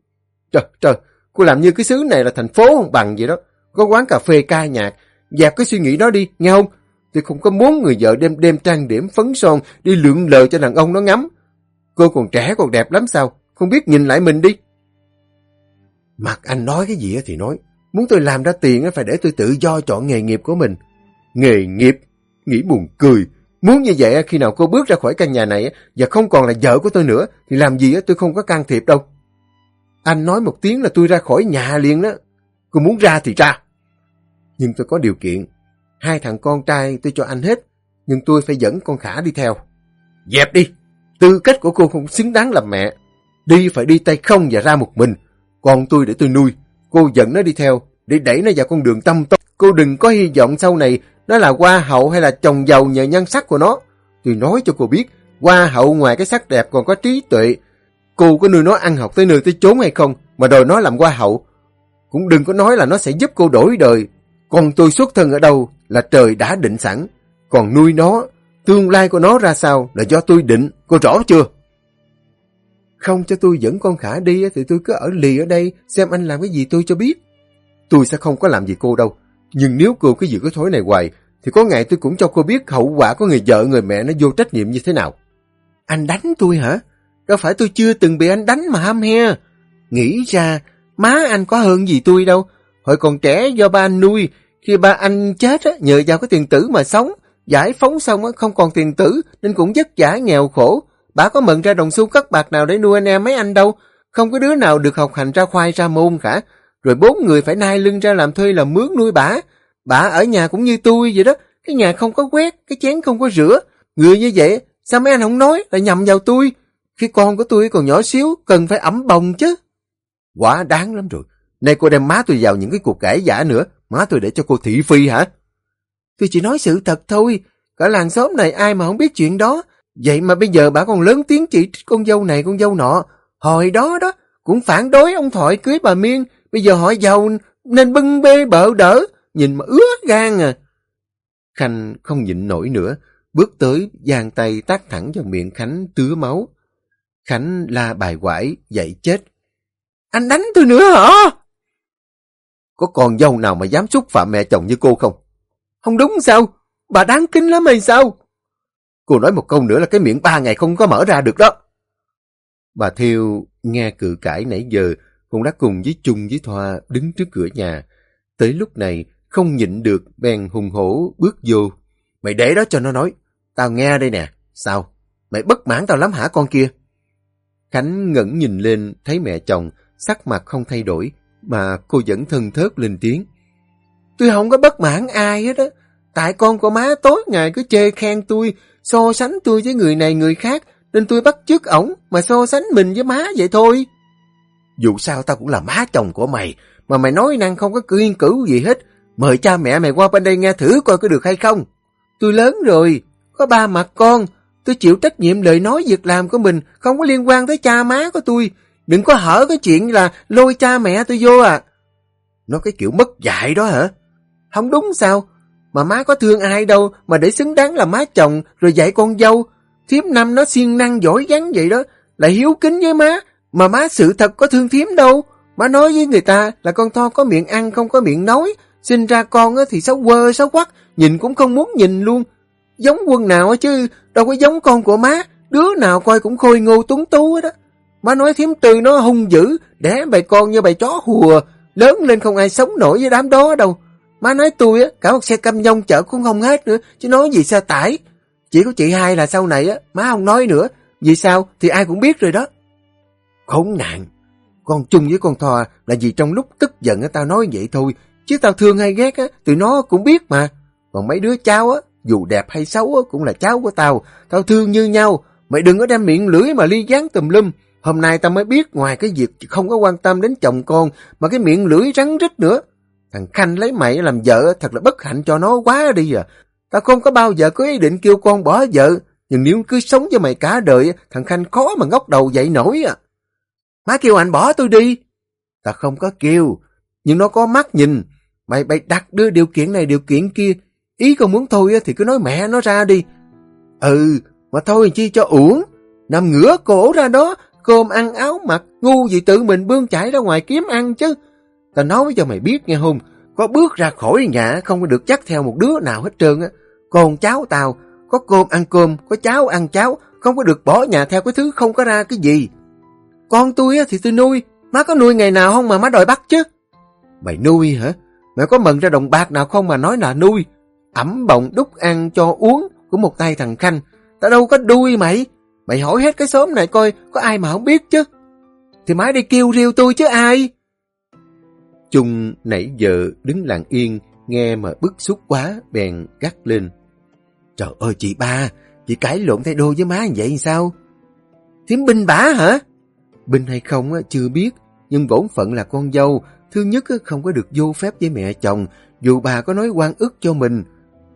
A: Trời, trời, cô làm như cái xứ này là thành phố không bằng vậy đó. Có quán cà phê ca nhạc. Dẹp cái suy nghĩ đó đi, nghe không? Tôi không có muốn người vợ đêm đêm trang điểm phấn son đi lượn lờ cho đàn ông nó ngắm. Cô còn trẻ còn đẹp lắm sao? Không biết nhìn lại mình đi. Mặt anh nói cái gì thì nói. Muốn tôi làm ra tiền phải để tôi tự do chọn nghề nghiệp của mình. Nghề nghiệp? Nghĩ buồn cười. Muốn như vậy khi nào cô bước ra khỏi căn nhà này và không còn là vợ của tôi nữa thì làm gì tôi không có can thiệp đâu. Anh nói một tiếng là tôi ra khỏi nhà liền đó. Cô muốn ra thì ra. Nhưng tôi có điều kiện. Hai thằng con trai tôi cho anh hết. Nhưng tôi phải dẫn con Khả đi theo. Dẹp đi. Tư cách của cô không xứng đáng làm mẹ. Đi phải đi tay không và ra một mình. Còn tôi để tôi nuôi. Cô dẫn nó đi theo, để đẩy nó vào con đường tâm tốt. Cô đừng có hy vọng sau này nó là hoa hậu hay là chồng giàu nhờ nhân sắc của nó. Tôi nói cho cô biết, hoa hậu ngoài cái sắc đẹp còn có trí tuệ. Cô có nuôi nó ăn học tới nơi tới chốn hay không mà đòi nó làm hoa hậu. Cũng đừng có nói là nó sẽ giúp cô đổi đời. Còn tôi xuất thân ở đâu là trời đã định sẵn. Còn nuôi nó, tương lai của nó ra sao là do tôi định, cô rõ chưa? Không cho tôi dẫn con Khả đi thì tôi cứ ở lì ở đây xem anh làm cái gì tôi cho biết. Tôi sẽ không có làm gì cô đâu. Nhưng nếu cô cứ giữ cái thói này hoài thì có ngày tôi cũng cho cô biết hậu quả của người vợ người mẹ nó vô trách nhiệm như thế nào. Anh đánh tôi hả? Đâu phải tôi chưa từng bị anh đánh mà ham he. Nghĩ ra má anh có hơn gì tôi đâu. Hồi còn trẻ do ba anh nuôi khi ba anh chết á, nhờ vào cái tiền tử mà sống. Giải phóng xong á, không còn tiền tử nên cũng vất vả nghèo khổ. Bà có mận ra đồng xu cắt bạc nào để nuôi anh em mấy anh đâu. Không có đứa nào được học hành ra khoai ra môn cả. Rồi bốn người phải nai lưng ra làm thuê làm mướn nuôi bà. Bà ở nhà cũng như tôi vậy đó. Cái nhà không có quét, cái chén không có rửa. Người như vậy, sao mấy anh không nói là nhầm vào tôi. Khi con của tôi còn nhỏ xíu, cần phải ẩm bồng chứ. Quá đáng lắm rồi. Nay cô đem má tôi vào những cái cuộc cãi giả nữa. Má tôi để cho cô thị phi hả? Tôi chỉ nói sự thật thôi. Cả làng xóm này ai mà không biết chuyện đó. Vậy mà bây giờ bà còn lớn tiếng chỉ con dâu này con dâu nọ. Hồi đó đó, cũng phản đối ông Thoại cưới bà Miên. Bây giờ họ giàu nên bưng bê bợ đỡ. Nhìn mà ướt gan à. Khanh không nhịn nổi nữa. Bước tới, giang tay tác thẳng vào miệng Khánh tứa máu. Khánh la bài quải, dậy chết. Anh đánh tôi nữa hả? Có con dâu nào mà dám xúc phạm mẹ chồng như cô không? Không đúng sao? Bà đáng kính lắm hay sao? Cô nói một câu nữa là cái miệng ba ngày không có mở ra được đó. Bà Thiêu nghe cự cãi nãy giờ cũng đã cùng với Trung với Thoa đứng trước cửa nhà. Tới lúc này không nhịn được bèn hùng hổ bước vô. Mày để đó cho nó nói. Tao nghe đây nè. Sao? Mày bất mãn tao lắm hả con kia? Khánh ngẩn nhìn lên thấy mẹ chồng sắc mặt không thay đổi mà cô vẫn thân thớt lên tiếng. Tôi không có bất mãn ai hết á. Tại con của má tối ngày cứ chê khen tôi, so sánh tôi với người này người khác, nên tôi bắt chước ổng mà so sánh mình với má vậy thôi. Dù sao tao cũng là má chồng của mày, mà mày nói năng không có kiên cử gì hết. Mời cha mẹ mày qua bên đây nghe thử coi có được hay không. Tôi lớn rồi, có ba mặt con, tôi chịu trách nhiệm lời nói việc làm của mình, không có liên quan tới cha má của tôi. Đừng có hở cái chuyện là lôi cha mẹ tôi vô à. Nó cái kiểu mất dạy đó hả? Không đúng sao? Mà má có thương ai đâu mà để xứng đáng là má chồng rồi dạy con dâu. Thiếp năm nó siêng năng giỏi gắn vậy đó. Lại hiếu kính với má. Mà má sự thật có thương thiếm đâu. Má nói với người ta là con Tho có miệng ăn không có miệng nói. Sinh ra con thì xấu quơ xấu quắc. Nhìn cũng không muốn nhìn luôn. Giống quân nào chứ đâu có giống con của má. Đứa nào coi cũng khôi ngô tuấn tú đó. Má nói thiếm tư nó hung dữ. Đẻ bầy con như bầy chó hùa. Lớn lên không ai sống nổi với đám đó đâu. Má nói tôi á, cả một xe cam nhông chở cũng không hết nữa, chứ nói gì xe tải. Chỉ có chị hai là sau này á, má không nói nữa. Vì sao thì ai cũng biết rồi đó. Khốn nạn. Con chung với con thò là vì trong lúc tức giận á, tao nói vậy thôi. Chứ tao thương hay ghét á, tụi nó cũng biết mà. Còn mấy đứa cháu á, dù đẹp hay xấu á, cũng là cháu của tao. Tao thương như nhau. Mày đừng có đem miệng lưỡi mà ly gián tùm lum. Hôm nay tao mới biết ngoài cái việc không có quan tâm đến chồng con mà cái miệng lưỡi rắn rít nữa. Thằng Khanh lấy mày làm vợ thật là bất hạnh cho nó quá đi à. Tao không có bao giờ có ý định kêu con bỏ vợ. Nhưng nếu cứ sống với mày cả đời, thằng Khanh khó mà ngóc đầu dậy nổi à. Má kêu anh bỏ tôi đi. ta không có kêu. Nhưng nó có mắt nhìn. Mày bày đặt đưa điều kiện này điều kiện kia. Ý con muốn thôi thì cứ nói mẹ nó ra đi. Ừ, mà thôi chi cho uổng. Nằm ngửa cổ ra đó, cơm ăn áo mặc, ngu gì tự mình bươn chải ra ngoài kiếm ăn chứ. ta nói cho mày biết nghe hùng, có bước ra khỏi nhà không có được chắc theo một đứa nào hết trơn á. Còn cháu tao, có cơm ăn cơm, có cháo ăn cháo, không có được bỏ nhà theo cái thứ không có ra cái gì. Con tôi á thì tôi nuôi, má có nuôi ngày nào không mà má đòi bắt chứ. Mày nuôi hả? Mày có mận ra đồng bạc nào không mà nói là nuôi? Ẩm bọng đúc ăn cho uống của một tay thằng Khanh. Tao đâu có đuôi mày. Mày hỏi hết cái xóm này coi có ai mà không biết chứ. Thì má đi kêu riêu tôi chứ ai. Trung nãy giờ đứng lặng yên, nghe mà bức xúc quá, bèn gắt lên. Trời ơi chị ba, chị cãi lộn thay đôi với má vậy sao? Thiếm binh bả hả? Binh hay không chưa biết, nhưng bổn phận là con dâu. Thứ nhất không có được vô phép với mẹ chồng, dù bà có nói quan ức cho mình.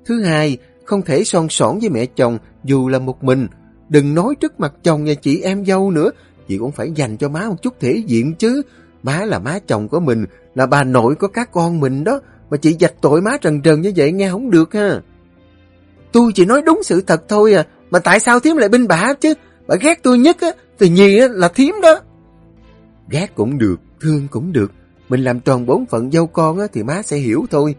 A: Thứ hai, không thể son sỏn với mẹ chồng dù là một mình. Đừng nói trước mặt chồng và chị em dâu nữa, chị cũng phải dành cho má một chút thể diện chứ. Má là má chồng của mình, là bà nội của các con mình đó, mà chị dạch tội má trần trần như vậy nghe không được ha. Tôi chỉ nói đúng sự thật thôi à, mà tại sao thiếm lại binh bả chứ? Bà ghét tôi nhất á, thì nhì là thiếm đó. Ghét cũng được, thương cũng được. Mình làm tròn bốn phận dâu con thì má sẽ hiểu thôi.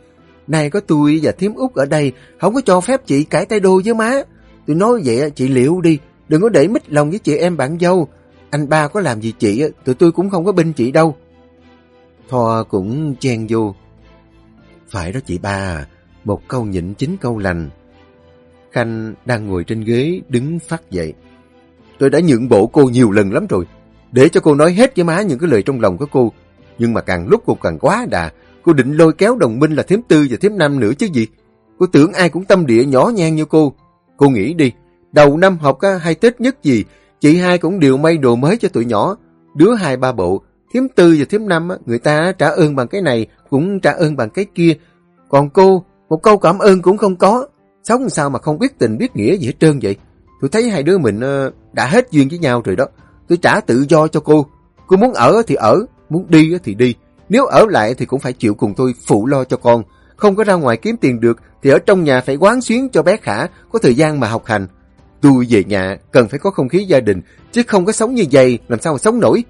A: này có tôi và thiếm út ở đây, không có cho phép chị cãi tay đôi với má. Tôi nói vậy chị liệu đi, đừng có để mít lòng với chị em bạn dâu. Anh ba có làm gì chị, tụi tôi cũng không có binh chị đâu. thò cũng chen vô. Phải đó chị ba, một câu nhịn chính câu lành. Khanh đang ngồi trên ghế đứng phát dậy. Tôi đã nhượng bộ cô nhiều lần lắm rồi, để cho cô nói hết với má những cái lời trong lòng của cô. Nhưng mà càng lúc cô càng quá đà, cô định lôi kéo đồng minh là thím tư và thím năm nữa chứ gì. Cô tưởng ai cũng tâm địa nhỏ nhan như cô. Cô nghĩ đi, đầu năm học hay Tết nhất gì, chị hai cũng đều may đồ mới cho tụi nhỏ. Đứa hai ba bộ, thím tư và thím năm, người ta trả ơn bằng cái này, cũng trả ơn bằng cái kia. Còn cô, một câu cảm ơn cũng không có. Sống sao mà không biết tình biết nghĩa gì hết trơn vậy? Tôi thấy hai đứa mình ờ, đã hết duyên với nhau rồi đó. Tôi trả tự do cho cô. Cô muốn ở thì ở, muốn đi thì đi. Nếu ở lại thì cũng phải chịu cùng tôi phụ lo cho con. Không có ra ngoài kiếm tiền được thì ở trong nhà phải quán xuyến cho bé Khả có thời gian mà học hành. Tôi về nhà cần phải có không khí gia đình chứ không có sống như vậy làm sao mà sống nổi.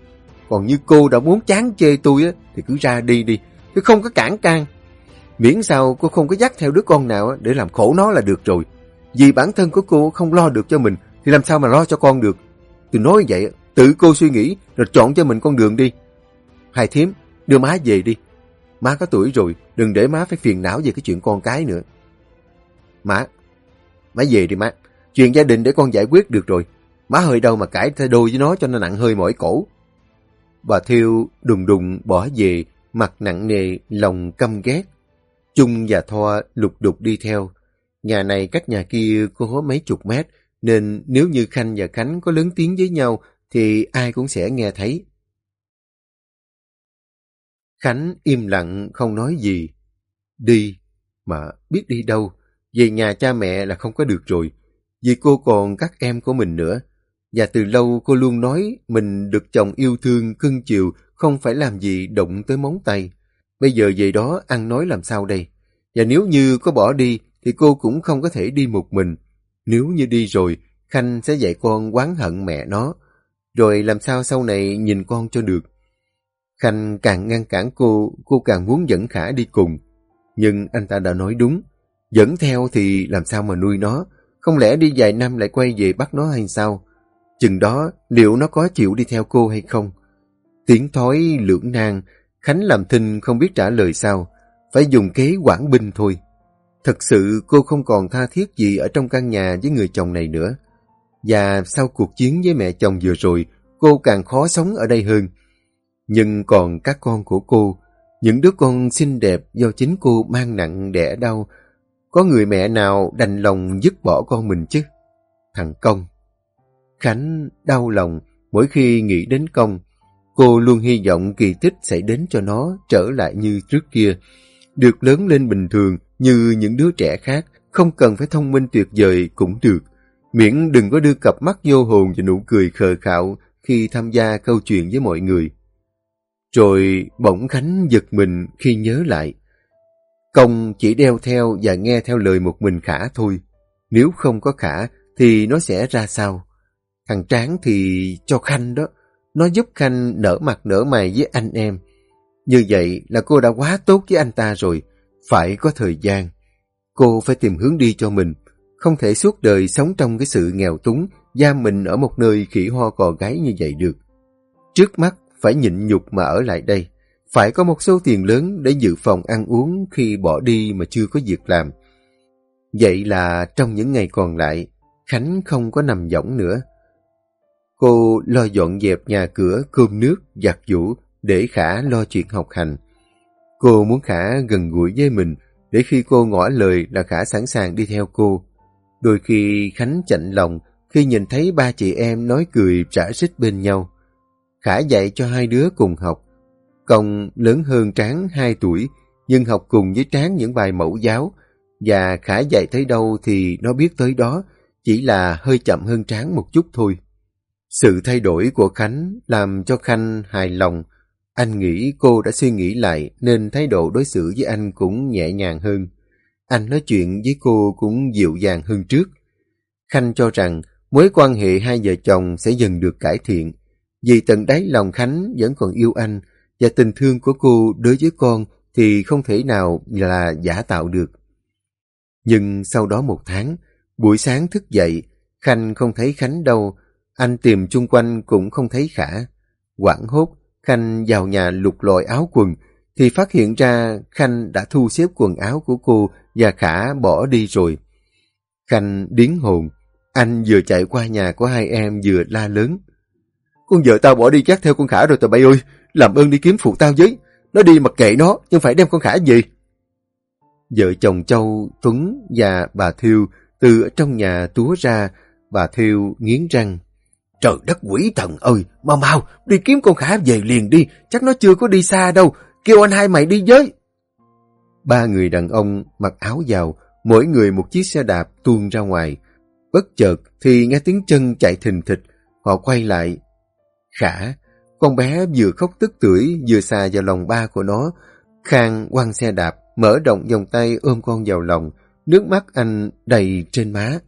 A: Còn như cô đã muốn chán chê tôi á, thì cứ ra đi đi. Chứ không có cản can. Miễn sao cô không có dắt theo đứa con nào để làm khổ nó là được rồi. Vì bản thân của cô không lo được cho mình thì làm sao mà lo cho con được. Tôi nói vậy, tự cô suy nghĩ rồi chọn cho mình con đường đi. Hai thiếm, đưa má về đi. Má có tuổi rồi, đừng để má phải phiền não về cái chuyện con cái nữa. Má, má về đi má. Chuyện gia đình để con giải quyết được rồi. Má hơi đâu mà cãi thay đôi với nó cho nó nặng hơi mỏi cổ. Bà Thiêu đùng đùng bỏ về, mặt nặng nề, lòng căm ghét. Trung và Thoa lục đục đi theo. Nhà này cách nhà kia có mấy chục mét, nên nếu như Khanh và Khánh có lớn tiếng với nhau thì ai cũng sẽ nghe thấy. Khánh im lặng không nói gì. Đi, mà biết đi đâu. Về nhà cha mẹ là không có được rồi. Vì cô còn các em của mình nữa. Và từ lâu cô luôn nói mình được chồng yêu thương, cưng chiều, không phải làm gì động tới móng tay. Bây giờ về đó ăn nói làm sao đây? Và nếu như có bỏ đi, thì cô cũng không có thể đi một mình. Nếu như đi rồi, Khanh sẽ dạy con quán hận mẹ nó. Rồi làm sao sau này nhìn con cho được. Khanh càng ngăn cản cô, cô càng muốn dẫn Khả đi cùng. Nhưng anh ta đã nói đúng. Dẫn theo thì làm sao mà nuôi nó? Không lẽ đi vài năm lại quay về bắt nó hay sao? Chừng đó, liệu nó có chịu đi theo cô hay không? Tiếng thói lưỡng nan, Khánh làm thinh không biết trả lời sao. Phải dùng kế quản binh thôi. Thật sự cô không còn tha thiết gì ở trong căn nhà với người chồng này nữa. Và sau cuộc chiến với mẹ chồng vừa rồi, cô càng khó sống ở đây hơn. Nhưng còn các con của cô, những đứa con xinh đẹp do chính cô mang nặng đẻ đau, có người mẹ nào đành lòng dứt bỏ con mình chứ? Thằng Công. Khánh đau lòng mỗi khi nghĩ đến Công. Cô luôn hy vọng kỳ tích sẽ đến cho nó trở lại như trước kia. Được lớn lên bình thường như những đứa trẻ khác, không cần phải thông minh tuyệt vời cũng được. Miễn đừng có đưa cặp mắt vô hồn và nụ cười khờ khạo khi tham gia câu chuyện với mọi người. Rồi bỗng Khánh giật mình khi nhớ lại. Công chỉ đeo theo và nghe theo lời một mình Khả thôi. Nếu không có Khả thì nó sẽ ra sao? Thằng Tráng thì cho Khanh đó. Nó giúp Khanh nở mặt nở mày với anh em. Như vậy là cô đã quá tốt với anh ta rồi. Phải có thời gian. Cô phải tìm hướng đi cho mình. Không thể suốt đời sống trong cái sự nghèo túng, giam mình ở một nơi khỉ ho cò gái như vậy được. Trước mắt phải nhịn nhục mà ở lại đây. Phải có một số tiền lớn để dự phòng ăn uống khi bỏ đi mà chưa có việc làm. Vậy là trong những ngày còn lại, Khánh không có nằm võng nữa. Cô lo dọn dẹp nhà cửa, cơm nước, giặt giũ để Khả lo chuyện học hành. Cô muốn Khả gần gũi với mình để khi cô ngỏ lời là Khả sẵn sàng đi theo cô. Đôi khi Khánh chạnh lòng khi nhìn thấy ba chị em nói cười trả xích bên nhau. Khả dạy cho hai đứa cùng học. Công lớn hơn Tráng 2 tuổi, nhưng học cùng với Tráng những bài mẫu giáo, và Khả dạy tới đâu thì nó biết tới đó, chỉ là hơi chậm hơn Tráng một chút thôi. Sự thay đổi của Khánh làm cho Khanh hài lòng. Anh nghĩ cô đã suy nghĩ lại nên thái độ đối xử với anh cũng nhẹ nhàng hơn. Anh nói chuyện với cô cũng dịu dàng hơn trước. Khanh cho rằng mối quan hệ hai vợ chồng sẽ dần được cải thiện. Vì tận đáy lòng Khánh vẫn còn yêu anh và tình thương của cô đối với con thì không thể nào là giả tạo được. Nhưng sau đó một tháng, buổi sáng thức dậy, Khanh không thấy Khánh đâu, anh tìm chung quanh cũng không thấy Khả. Quảng hốt, Khanh vào nhà lục lọi áo quần, thì phát hiện ra Khanh đã thu xếp quần áo của cô và Khả bỏ đi rồi. Khanh điến hồn, anh vừa chạy qua nhà của hai em vừa la lớn. Con vợ tao bỏ đi chắc theo con Khả rồi tụi bay ơi, làm ơn đi kiếm phụ tao với. Nó đi mặc kệ nó, nhưng phải đem con Khả về. Vợ chồng Châu, Tuấn và bà Thiêu từ trong nhà túa ra, bà Thiêu nghiến răng. Trời đất quỷ thần ơi, mau mau, đi kiếm con Khả về liền đi, chắc nó chưa có đi xa đâu, kêu anh hai mày đi với. Ba người đàn ông mặc áo vào, mỗi người một chiếc xe đạp tuôn ra ngoài. Bất chợt thì nghe tiếng chân chạy thình thịch, họ quay lại. Khả, con bé vừa khóc tức tưởi vừa xà vào lòng ba của nó. Khang quăng xe đạp, mở rộng vòng tay ôm con vào lòng, nước mắt anh đầy trên má.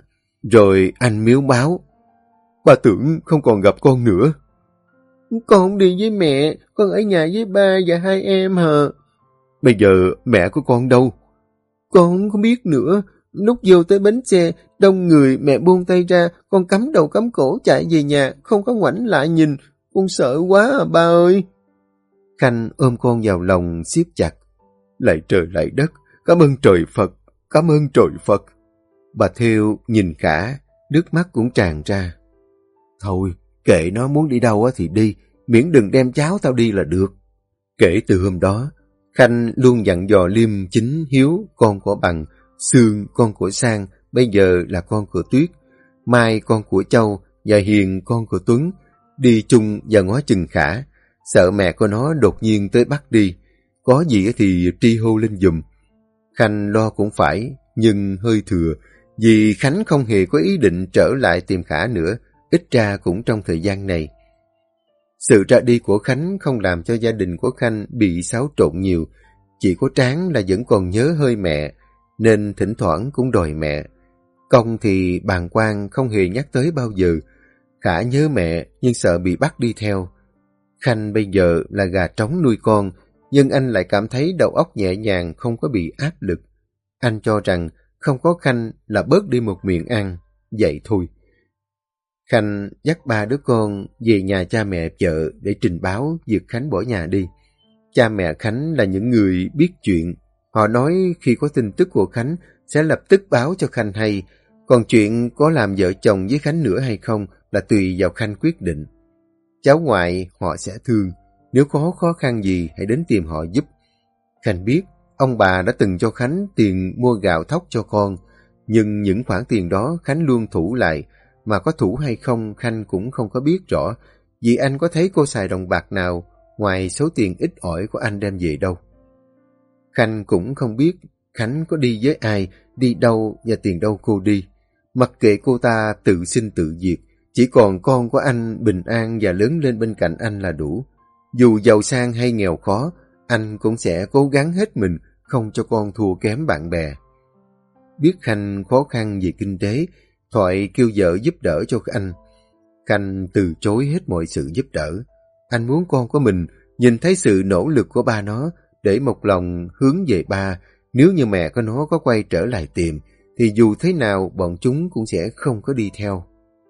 A: Rồi anh miếu báo, Bà tưởng không còn gặp con nữa. Con không đi với mẹ, con ở nhà với ba và hai em hả? Bây giờ mẹ của con đâu? Con không biết nữa. Lúc vô tới bến xe, đông người mẹ buông tay ra, con cắm đầu cắm cổ chạy về nhà, không có ngoảnh lại nhìn. Con sợ quá à ba ơi. Khanh ôm con vào lòng siết chặt. Lại trời lại đất, cảm ơn trời Phật, cảm ơn trời Phật. Bà Theo nhìn cả, nước mắt cũng tràn ra. Thôi, kệ nó muốn đi đâu thì đi, miễn đừng đem cháu tao đi là được. Kể từ hôm đó, Khanh luôn dặn dò Liêm chính Hiếu, con của Bằng, Sương, con của Sang, bây giờ là con của Tuyết, Mai, con của Châu, và Hiền, con của Tuấn, đi chung và ngó chừng khả, sợ mẹ của nó đột nhiên tới bắt đi. Có gì thì tri hô lên dùm. Khanh lo cũng phải, nhưng hơi thừa, vì Khánh không hề có ý định trở lại tìm khả nữa, ít ra cũng trong thời gian này. Sự ra đi của Khánh không làm cho gia đình của Khanh bị xáo trộn nhiều, chỉ có Tráng là vẫn còn nhớ hơi mẹ, nên thỉnh thoảng cũng đòi mẹ. Công thì bàn quan không hề nhắc tới bao giờ, Khả nhớ mẹ nhưng sợ bị bắt đi theo. Khanh bây giờ là gà trống nuôi con, nhưng anh lại cảm thấy đầu óc nhẹ nhàng không có bị áp lực. Anh cho rằng không có Khanh là bớt đi một miệng ăn, vậy thôi. Khanh dắt ba đứa con về nhà cha mẹ vợ để trình báo việc Khánh bỏ nhà đi. Cha mẹ Khánh là những người biết chuyện. Họ nói khi có tin tức của Khánh sẽ lập tức báo cho Khanh hay. Còn chuyện có làm vợ chồng với Khánh nữa hay không là tùy vào Khanh quyết định. Cháu ngoại họ sẽ thương. Nếu có khó khăn gì, hãy đến tìm họ giúp. Khanh biết ông bà đã từng cho Khánh tiền mua gạo thóc cho con. Nhưng những khoản tiền đó Khánh luôn thủ lại mà có thủ hay không Khanh cũng không có biết rõ, vì anh có thấy cô xài đồng bạc nào ngoài số tiền ít ỏi của anh đem về đâu. Khanh cũng không biết Khánh có đi với ai, đi đâu và tiền đâu cô đi. Mặc kệ cô ta tự sinh tự diệt, chỉ còn con của anh bình an và lớn lên bên cạnh anh là đủ. Dù giàu sang hay nghèo khó, anh cũng sẽ cố gắng hết mình không cho con thua kém bạn bè. Biết Khanh khó khăn về kinh tế, Thoại kêu vợ giúp đỡ cho anh. Khanh từ chối hết mọi sự giúp đỡ. Anh muốn con của mình nhìn thấy sự nỗ lực của ba nó để một lòng hướng về ba. Nếu như mẹ của nó có quay trở lại tìm, thì dù thế nào bọn chúng cũng sẽ không có đi theo.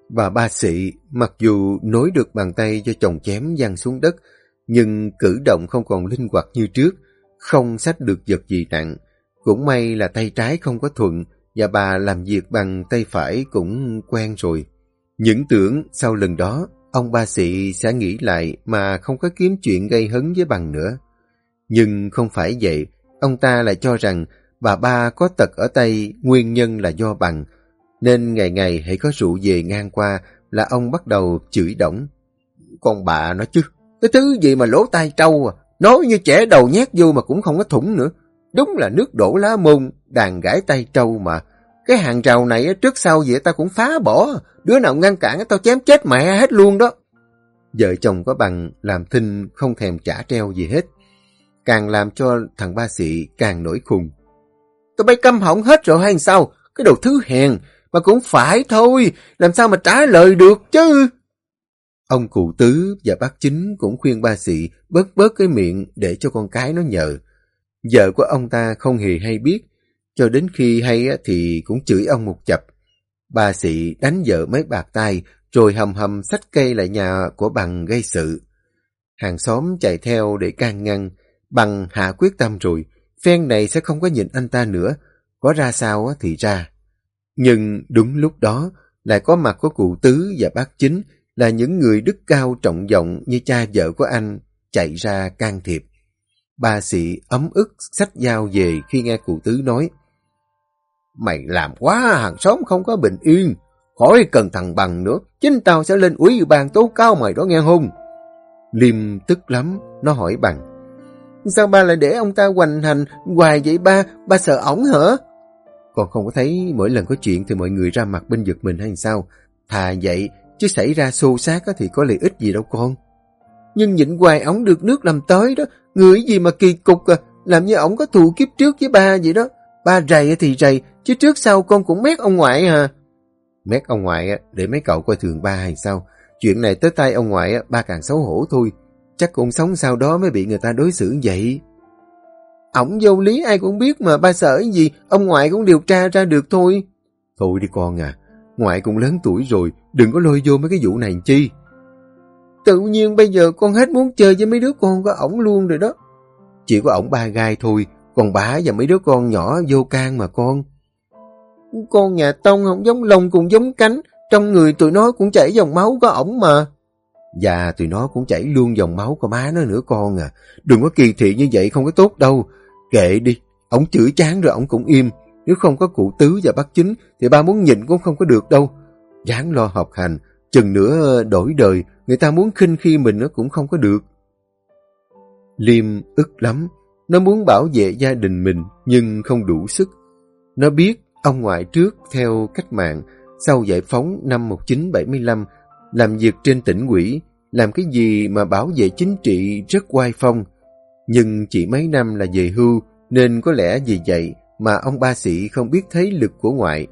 A: Bà ba sĩ, mặc dù nối được bàn tay cho chồng chém giăng xuống đất, nhưng cử động không còn linh hoạt như trước, không xách được vật gì nặng. Cũng may là tay trái không có thuận, và bà làm việc bằng tay phải cũng quen rồi. Những tưởng sau lần đó, ông ba sĩ sẽ nghĩ lại mà không có kiếm chuyện gây hấn với bằng nữa. Nhưng không phải vậy, ông ta lại cho rằng bà ba có tật ở tay nguyên nhân là do bằng. nên ngày ngày hãy có rượu về ngang qua là ông bắt đầu chửi đổng. Con bà nói chứ, cái thứ gì mà lỗ tai trâu à, nói như trẻ đầu nhét vô mà cũng không có thủng nữa. Đúng là nước đổ lá môn, đàn gãi tay trâu mà. Cái hàng rào này trước sau vậy ta cũng phá bỏ, đứa nào ngăn cản tao chém chết mẹ hết luôn đó. Vợ chồng có bằng làm thinh không thèm trả treo gì hết. Càng làm cho thằng ba sĩ càng nổi khùng. Tụi bay câm hỏng hết rồi hay sao? Cái đồ thứ hèn, mà cũng phải thôi, làm sao mà trả lời được chứ? Ông cụ tứ và bác chính cũng khuyên ba sĩ bớt bớt cái miệng để cho con cái nó nhờ. Vợ của ông ta không hề hay biết, cho đến khi hay thì cũng chửi ông một chập. Bà sĩ đánh vợ mấy bạc tay, rồi hầm hầm xách cây lại nhà của bằng gây sự. Hàng xóm chạy theo để can ngăn, bằng hạ quyết tâm rồi, phen này sẽ không có nhìn anh ta nữa, có ra sao thì ra. Nhưng đúng lúc đó, lại có mặt của cụ tứ và bác chính là những người đức cao trọng vọng như cha vợ của anh chạy ra can thiệp. Ba sĩ ấm ức sách dao về khi nghe cụ tứ nói Mày làm quá hàng xóm không có bình yên, khỏi cần thằng bằng nữa, chính tao sẽ lên ủy ban tố cao mày đó nghe không? Liêm tức lắm, nó hỏi bằng Sao ba lại để ông ta hoành hành hoài vậy ba, ba sợ ổng hả? Con không có thấy mỗi lần có chuyện thì mọi người ra mặt bên giật mình hay sao? Thà vậy, chứ xảy ra xô xát thì có lợi ích gì đâu con. Nhưng nhịn hoài ổng được nước làm tới đó, người gì mà kỳ cục à, làm như ổng có thù kiếp trước với ba vậy đó. Ba rầy thì rầy, chứ trước sau con cũng mét ông ngoại à. Mét ông ngoại để mấy cậu coi thường ba hay sao? Chuyện này tới tay ông ngoại ba càng xấu hổ thôi. Chắc cũng sống sau đó mới bị người ta đối xử vậy. Ổng vô lý ai cũng biết mà ba sợ gì, ông ngoại cũng điều tra ra được thôi. Thôi đi con à, ngoại cũng lớn tuổi rồi, đừng có lôi vô mấy cái vụ này chi. Tự nhiên bây giờ con hết muốn chơi với mấy đứa con của ổng luôn rồi đó. Chỉ có ổng ba gai thôi, còn bà và mấy đứa con nhỏ vô can mà con. Con nhà Tông không giống lông cũng giống cánh, trong người tụi nó cũng chảy dòng máu của ổng mà. Và tụi nó cũng chảy luôn dòng máu của má nó nữa con à. Đừng có kỳ thị như vậy không có tốt đâu. Kệ đi, ổng chửi chán rồi ổng cũng im. Nếu không có cụ tứ và bác chính thì ba muốn nhịn cũng không có được đâu. Ráng lo học hành, chừng nữa đổi đời, người ta muốn khinh khi mình nó cũng không có được. Liêm ức lắm, nó muốn bảo vệ gia đình mình nhưng không đủ sức. Nó biết ông ngoại trước theo cách mạng, sau giải phóng năm 1975, làm việc trên tỉnh quỹ, làm cái gì mà bảo vệ chính trị rất oai phong. Nhưng chỉ mấy năm là về hưu, nên có lẽ vì vậy mà ông ba sĩ không biết thấy lực của ngoại.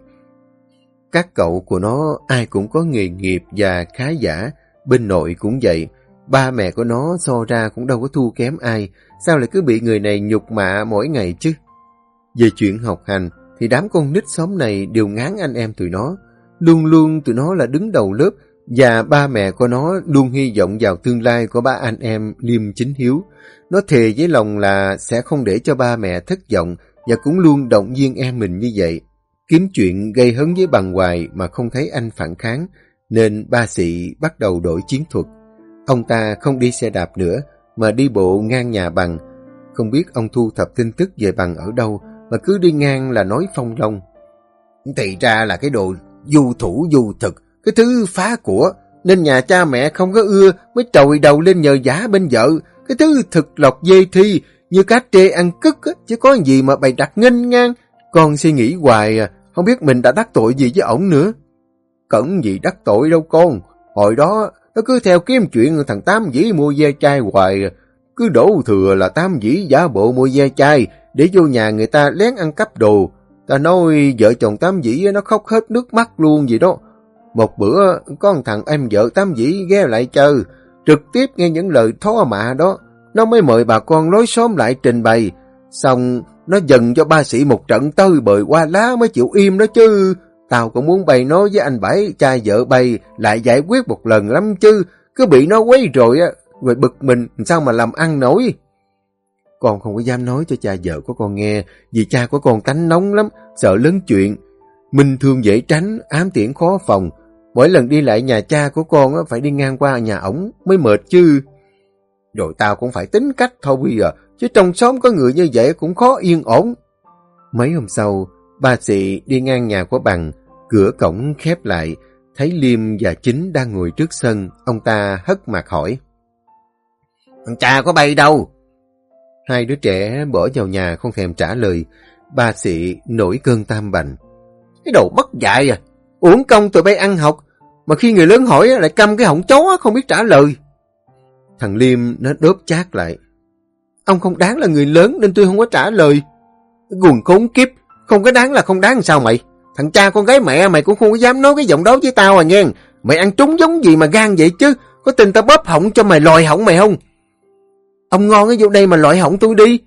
A: Các cậu của nó ai cũng có nghề nghiệp và khá giả, bên nội cũng vậy. Ba mẹ của nó so ra cũng đâu có thua kém ai, sao lại cứ bị người này nhục mạ mỗi ngày chứ? Về chuyện học hành, thì đám con nít xóm này đều ngán anh em tụi nó. Luôn luôn tụi nó là đứng đầu lớp, và ba mẹ của nó luôn hy vọng vào tương lai của ba anh em liêm chính hiếu. Nó thề với lòng là sẽ không để cho ba mẹ thất vọng và cũng luôn động viên em mình như vậy. Kiếm chuyện gây hấn với bằng hoài mà không thấy anh phản kháng, nên ba sĩ bắt đầu đổi chiến thuật. Ông ta không đi xe đạp nữa, mà đi bộ ngang nhà bằng. Không biết ông thu thập tin tức về bằng ở đâu, mà cứ đi ngang là nói phong long. Thì ra là cái đồ du thủ du thực, cái thứ phá của, nên nhà cha mẹ không có ưa mới trồi đầu lên nhờ giả bên vợ. Cái thứ thực lọc dê thi, như cá trê ăn cức, á, chứ có gì mà bày đặt nghênh ngang. Con suy nghĩ hoài à, không biết mình đã đắc tội gì với ổng nữa. Cẩn gì đắc tội đâu con, hồi đó nó cứ theo kiếm chuyện thằng Tám Dĩ mua ve chai hoài, à. cứ đổ thừa là Tám Dĩ giả bộ mua ve chai để vô nhà người ta lén ăn cắp đồ. Ta nói vợ chồng Tám Dĩ nó khóc hết nước mắt luôn vậy đó. Một bữa, con thằng em vợ Tám Dĩ ghé lại chơi, trực tiếp nghe những lời thó mạ đó. Nó mới mời bà con lối xóm lại trình bày. Xong, nó dần cho ba sĩ một trận tơi bời qua lá mới chịu im đó chứ. Tao cũng muốn bày nói với anh Bảy, cha vợ bày, lại giải quyết một lần lắm chứ. Cứ bị nó quấy rồi á, rồi bực mình, sao mà làm ăn nổi. Con không có dám nói cho cha vợ của con nghe, vì cha của con tánh nóng lắm, sợ lớn chuyện. Mình thường dễ tránh, ám tiễn khó phòng. Mỗi lần đi lại nhà cha của con phải đi ngang qua nhà ổng mới mệt chứ. Rồi tao cũng phải tính cách thôi bây giờ, chứ trong xóm có người như vậy cũng khó yên ổn. Mấy hôm sau, ba sĩ đi ngang nhà của bằng, Cửa cổng khép lại, thấy Liêm và Chính đang ngồi trước sân, ông ta hất mặt hỏi.
B: Thằng cha có bay đâu?
A: Hai đứa trẻ bỏ vào nhà không thèm trả lời, ba sĩ nổi cơn tam bành.
B: Cái đồ bất dạy à, uổng công tụi bay ăn học, mà khi người lớn hỏi lại căm cái họng chó không biết trả lời.
A: Thằng Liêm nó đớp chát lại.
B: Ông không đáng là người lớn nên tôi không có trả lời. gùn khốn kiếp, không có đáng là không đáng sao mày? Thằng cha con gái mẹ mày cũng không có dám nói cái giọng đó với tao à nghe. Mày ăn trúng giống gì mà gan vậy chứ? Có tin tao bóp hỏng cho mày lòi hỏng mày không? Ông ngon cái vô đây mà lòi hỏng tôi đi.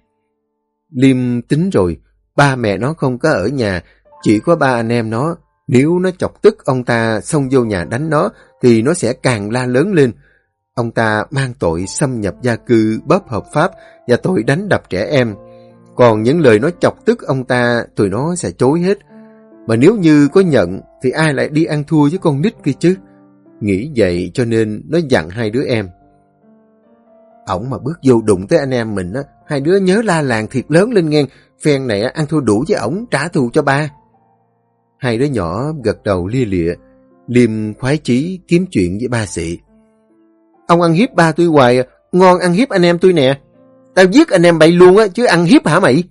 A: Liêm tính rồi, ba mẹ nó không có ở nhà, chỉ có ba anh em nó. Nếu nó chọc tức ông ta xông vô nhà đánh nó, thì nó sẽ càng la lớn lên. Ông ta mang tội xâm nhập gia cư bóp hợp pháp và tội đánh đập trẻ em. Còn những lời nó chọc tức ông ta, tụi nó sẽ chối hết. Mà nếu như có nhận, thì ai lại đi ăn thua với con nít kia chứ? Nghĩ vậy cho nên nó dặn hai đứa em. Ổng mà bước vô đụng tới anh em mình, á, hai đứa nhớ la làng thiệt lớn lên ngang, phen này ăn thua đủ với ổng, trả thù cho ba. Hai đứa nhỏ gật đầu lia lịa, liêm khoái chí kiếm chuyện với ba sĩ.
B: Ông ăn hiếp ba tôi hoài, à. ngon ăn hiếp anh em tôi nè. Tao giết anh em bậy luôn á, chứ ăn hiếp hả mày?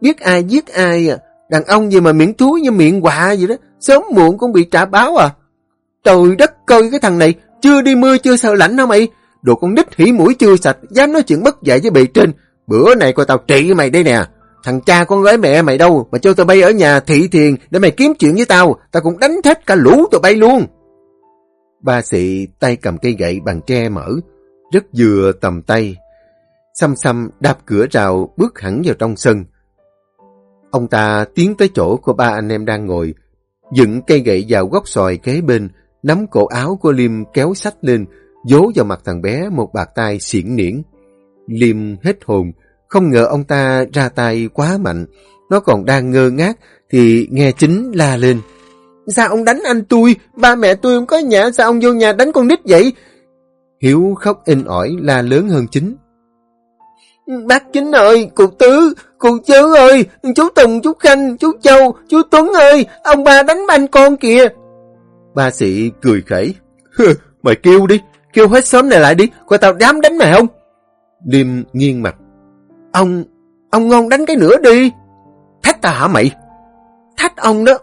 B: Biết ai giết ai à, đàn ông gì mà miệng thúi như miệng quạ vậy đó, sớm muộn cũng bị trả báo à. Trời đất coi cái thằng này, chưa đi mưa chưa sợ lạnh hả mày? Đồ con nít hỉ mũi chưa sạch, dám nói chuyện bất dạy với bề trên. Bữa này coi tao trị mày đây nè. Thằng cha con gái mẹ mày đâu mà cho tụi bay ở nhà thị thiền để mày kiếm chuyện với tao. Tao cũng đánh hết cả lũ tụi bay luôn.
A: Ba sĩ tay cầm cây gậy bằng tre mở, rất vừa tầm tay. Xăm xăm đạp cửa rào bước hẳn vào trong sân. Ông ta tiến tới chỗ của ba anh em đang ngồi, dựng cây gậy vào góc xoài kế bên, nắm cổ áo của Liêm kéo sách lên, dố vào mặt thằng bé một bạc tay xiển niễn. Liêm hết hồn, không ngờ ông ta ra tay quá mạnh. Nó còn đang ngơ ngác thì nghe chính la lên.
B: Sao ông đánh anh tôi? Ba mẹ tôi không có nhà, sao ông vô nhà đánh con nít vậy?
A: Hiếu khóc in ỏi la lớn hơn chính.
B: Bác chính ơi, cụ Tứ, cụ Chớ ơi, chú Tùng, chú Khanh, chú Châu, chú Tuấn ơi, ông ba đánh anh con kìa.
A: Ba sĩ cười khẩy.
B: Mày kêu đi, kêu hết sớm này lại đi, coi tao dám đánh mày không?
A: Liêm nghiêng mặt.
B: Ông, ông ngon đánh cái nữa đi. Thách ta hả mày? Thách ông đó.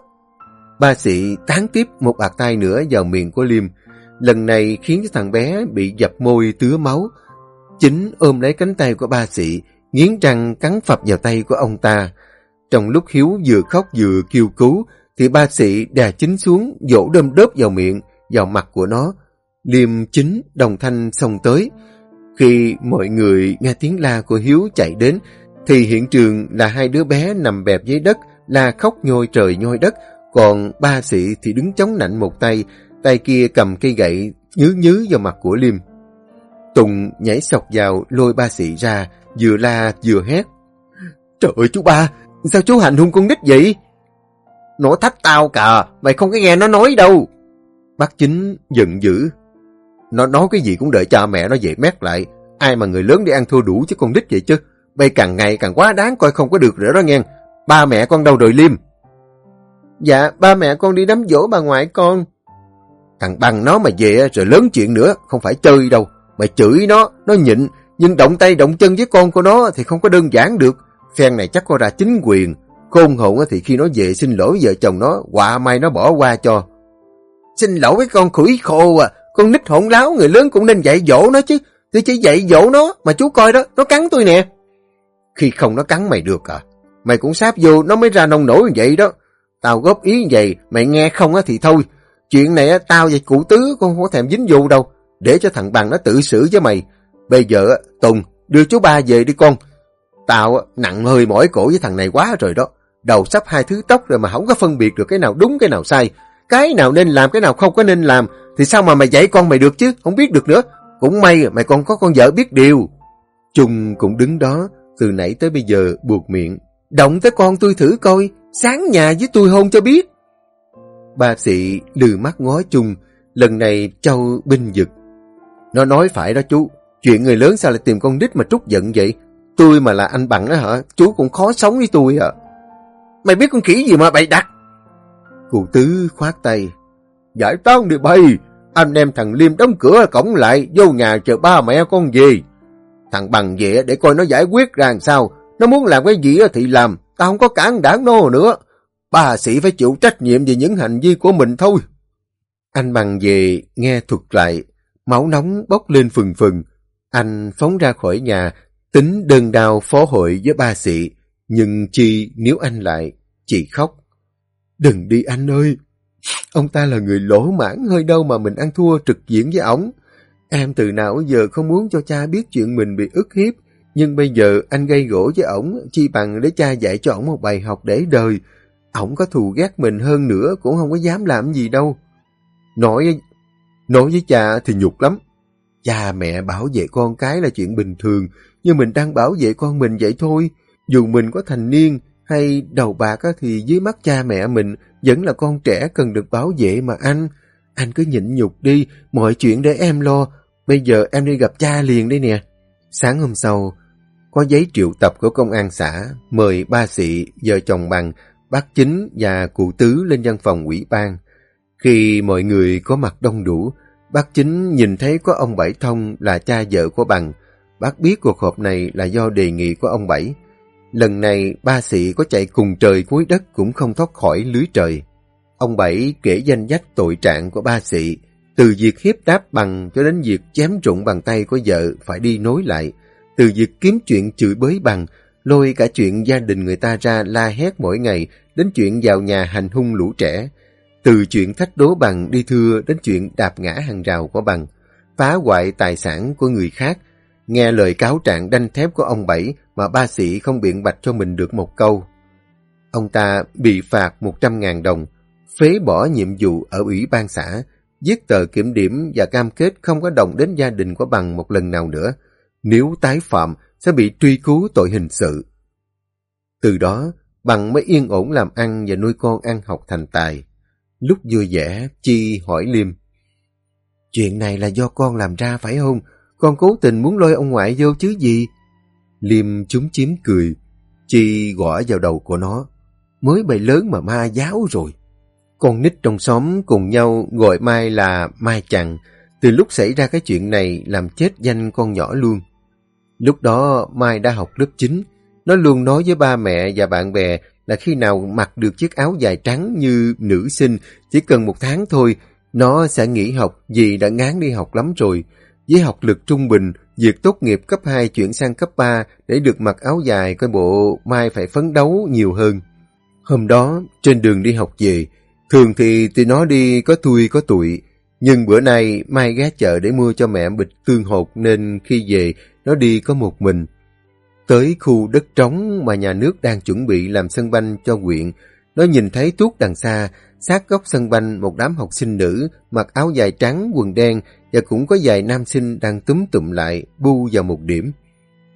A: Ba sĩ tán tiếp một bạc tay nữa vào miệng của Liêm. Lần này khiến cho thằng bé bị dập môi tứa máu. Chính ôm lấy cánh tay của ba sĩ, nghiến răng cắn phập vào tay của ông ta. Trong lúc Hiếu vừa khóc vừa kêu cứu, thì ba sĩ đà chính xuống, dỗ đơm đớp vào miệng, vào mặt của nó. Liêm chính đồng thanh xông tới. Khi mọi người nghe tiếng la của Hiếu chạy đến, thì hiện trường là hai đứa bé nằm bẹp dưới đất, la khóc nhôi trời nhôi đất, còn ba sĩ thì đứng chống nạnh một tay, tay kia cầm cây gậy nhứ nhứ vào mặt của Liêm. Tùng nhảy sọc vào lôi ba sĩ ra, vừa la vừa hét.
B: Trời ơi chú ba, sao chú hành hung con nít vậy? Nó thách tao cả, mày không có nghe nó nói đâu.
A: Bác chính giận dữ. Nó nói cái gì cũng đợi cha mẹ nó về mét lại. Ai mà người lớn đi ăn thua đủ chứ con nít vậy chứ. Bây càng ngày càng quá đáng coi không có được nữa đó nghe. Ba mẹ con đâu rồi Liêm?
B: Dạ, ba mẹ con đi đám dỗ bà ngoại con.
A: Thằng bằng nó mà về rồi lớn chuyện nữa, không phải chơi đâu. Mày chửi nó, nó nhịn, nhưng động tay động chân với con của nó thì không có đơn giản được. Phen này chắc có ra chính quyền. Khôn hồn thì khi nó về xin lỗi vợ chồng nó, quạ may nó bỏ qua cho.
B: Xin lỗi với con khủy khô à, con nít hỗn láo người lớn cũng nên dạy dỗ nó chứ. Tôi chỉ dạy dỗ nó, mà chú coi đó, nó cắn tôi nè.
A: Khi không nó cắn mày được à? Mày cũng sáp vô, nó mới ra nông nổi như vậy đó. Tao góp ý như vậy, mày nghe không á thì thôi. Chuyện này tao và cụ tứ con không có thèm dính vô đâu. Để cho thằng bằng nó tự xử với mày. Bây giờ, Tùng, đưa chú ba về đi con. Tao nặng hơi mỏi cổ với thằng này quá rồi đó. Đầu sắp hai thứ tóc rồi mà không có phân biệt được cái nào đúng cái nào sai. Cái nào nên làm, cái nào không có nên làm. Thì sao mà mày dạy con mày được chứ, không biết được nữa. Cũng may mày còn có con vợ biết điều. Trung cũng đứng đó, từ nãy tới bây giờ buộc miệng.
B: Động tới con tôi thử coi, sáng nhà với tôi hôn cho biết.
A: Ba sĩ lừ mắt ngó chung, lần này Châu binh giật. Nó nói phải đó chú, chuyện người lớn sao lại tìm con nít mà trút giận vậy? Tôi mà là anh bằng đó hả, chú cũng khó sống với tôi à.
B: Mày biết con khỉ gì mà bày đặt? Cụ tứ khoát tay. Giải tán đi bay, anh em thằng Liêm đóng cửa cổng lại, vô nhà chờ ba mẹ con gì. Thằng bằng về để coi nó giải quyết ra làm sao. Nó muốn làm cái gì thì làm, tao không có cản đảng nô nữa. Bà sĩ phải chịu trách nhiệm về những hành vi của mình thôi. Anh bằng về, nghe thuật lại, máu nóng bốc lên phừng phừng. Anh phóng ra khỏi nhà, tính đơn đào phó hội với ba sĩ. Nhưng chi nếu anh lại, chị khóc. Đừng đi anh ơi, Ông ta là người lỗ mãn hơi đâu mà mình ăn thua trực diện với ổng. Em từ nào giờ không muốn cho cha biết chuyện mình bị ức hiếp, nhưng bây giờ anh gây gỗ với ổng, chi bằng để cha dạy cho ổng một bài học để đời. Ổng có thù ghét mình hơn nữa cũng không có dám làm gì đâu. Nói, nói với cha thì nhục lắm. Cha mẹ bảo vệ con cái là chuyện bình thường, nhưng mình đang bảo vệ con mình vậy thôi. Dù mình có thành niên hay đầu bạc thì dưới mắt cha mẹ mình vẫn là con trẻ cần được bảo vệ mà anh. Anh cứ nhịn nhục đi, mọi chuyện để em lo. Bây giờ em đi gặp cha liền đây nè. Sáng hôm sau, có giấy triệu tập của công an xã mời ba sĩ, vợ chồng bằng, bác chính và cụ tứ lên văn phòng ủy ban. Khi mọi người có mặt đông đủ, bác chính nhìn thấy có ông Bảy Thông là cha vợ của bằng. Bác biết cuộc họp này là do đề nghị của ông Bảy. Lần này ba sĩ có chạy cùng trời cuối đất cũng không thoát khỏi lưới trời. Ông Bảy kể danh dách tội trạng của ba sĩ, từ việc hiếp đáp bằng cho đến việc chém rụng bàn tay của vợ phải đi nối lại, từ việc kiếm chuyện chửi bới bằng, lôi cả chuyện gia đình người ta ra la hét mỗi ngày đến chuyện vào nhà hành hung lũ trẻ, từ chuyện thách đố bằng đi thưa đến chuyện đạp ngã hàng rào của bằng, phá hoại tài sản của người khác, Nghe lời cáo trạng đanh thép của ông Bảy mà ba sĩ không biện bạch cho mình được một câu. Ông ta bị phạt 100.000 đồng, phế bỏ nhiệm vụ ở ủy ban xã, viết tờ kiểm điểm và cam kết không có đồng đến gia đình của bằng một lần nào nữa. Nếu tái phạm, sẽ bị truy cứu tội hình sự. Từ đó, bằng mới yên ổn làm ăn và nuôi con ăn học thành tài. Lúc vui vẻ, Chi hỏi Liêm. Chuyện này là do con làm ra phải không? Con cố tình muốn lôi ông ngoại vô chứ gì? Liêm chúng chiếm cười. Chi gõ vào đầu của nó. Mới bày lớn mà ma giáo rồi. Con nít trong xóm cùng nhau gọi Mai là Mai Chằng. Từ lúc xảy ra cái chuyện này làm chết danh con nhỏ luôn. Lúc đó Mai đã học lớp 9. Nó luôn nói với ba mẹ và bạn bè là khi nào mặc được chiếc áo dài trắng như nữ sinh, chỉ cần một tháng thôi, nó sẽ nghỉ học vì đã ngán đi học lắm rồi. Với học lực trung bình, việc tốt nghiệp cấp 2 chuyển sang cấp 3 để được mặc áo dài coi bộ mai phải phấn đấu nhiều hơn. Hôm đó, trên đường đi học về, thường thì tụi nó đi có thui có tụi, nhưng bữa nay Mai ghé chợ để mua cho mẹ bịch tương hột nên khi về nó đi có một mình. Tới khu đất trống mà nhà nước đang chuẩn bị làm sân banh cho huyện, nó nhìn thấy tuốt đằng xa, sát góc sân banh một đám học sinh nữ mặc áo dài trắng, quần đen và cũng có vài nam sinh đang túm tụm lại, bu vào một điểm.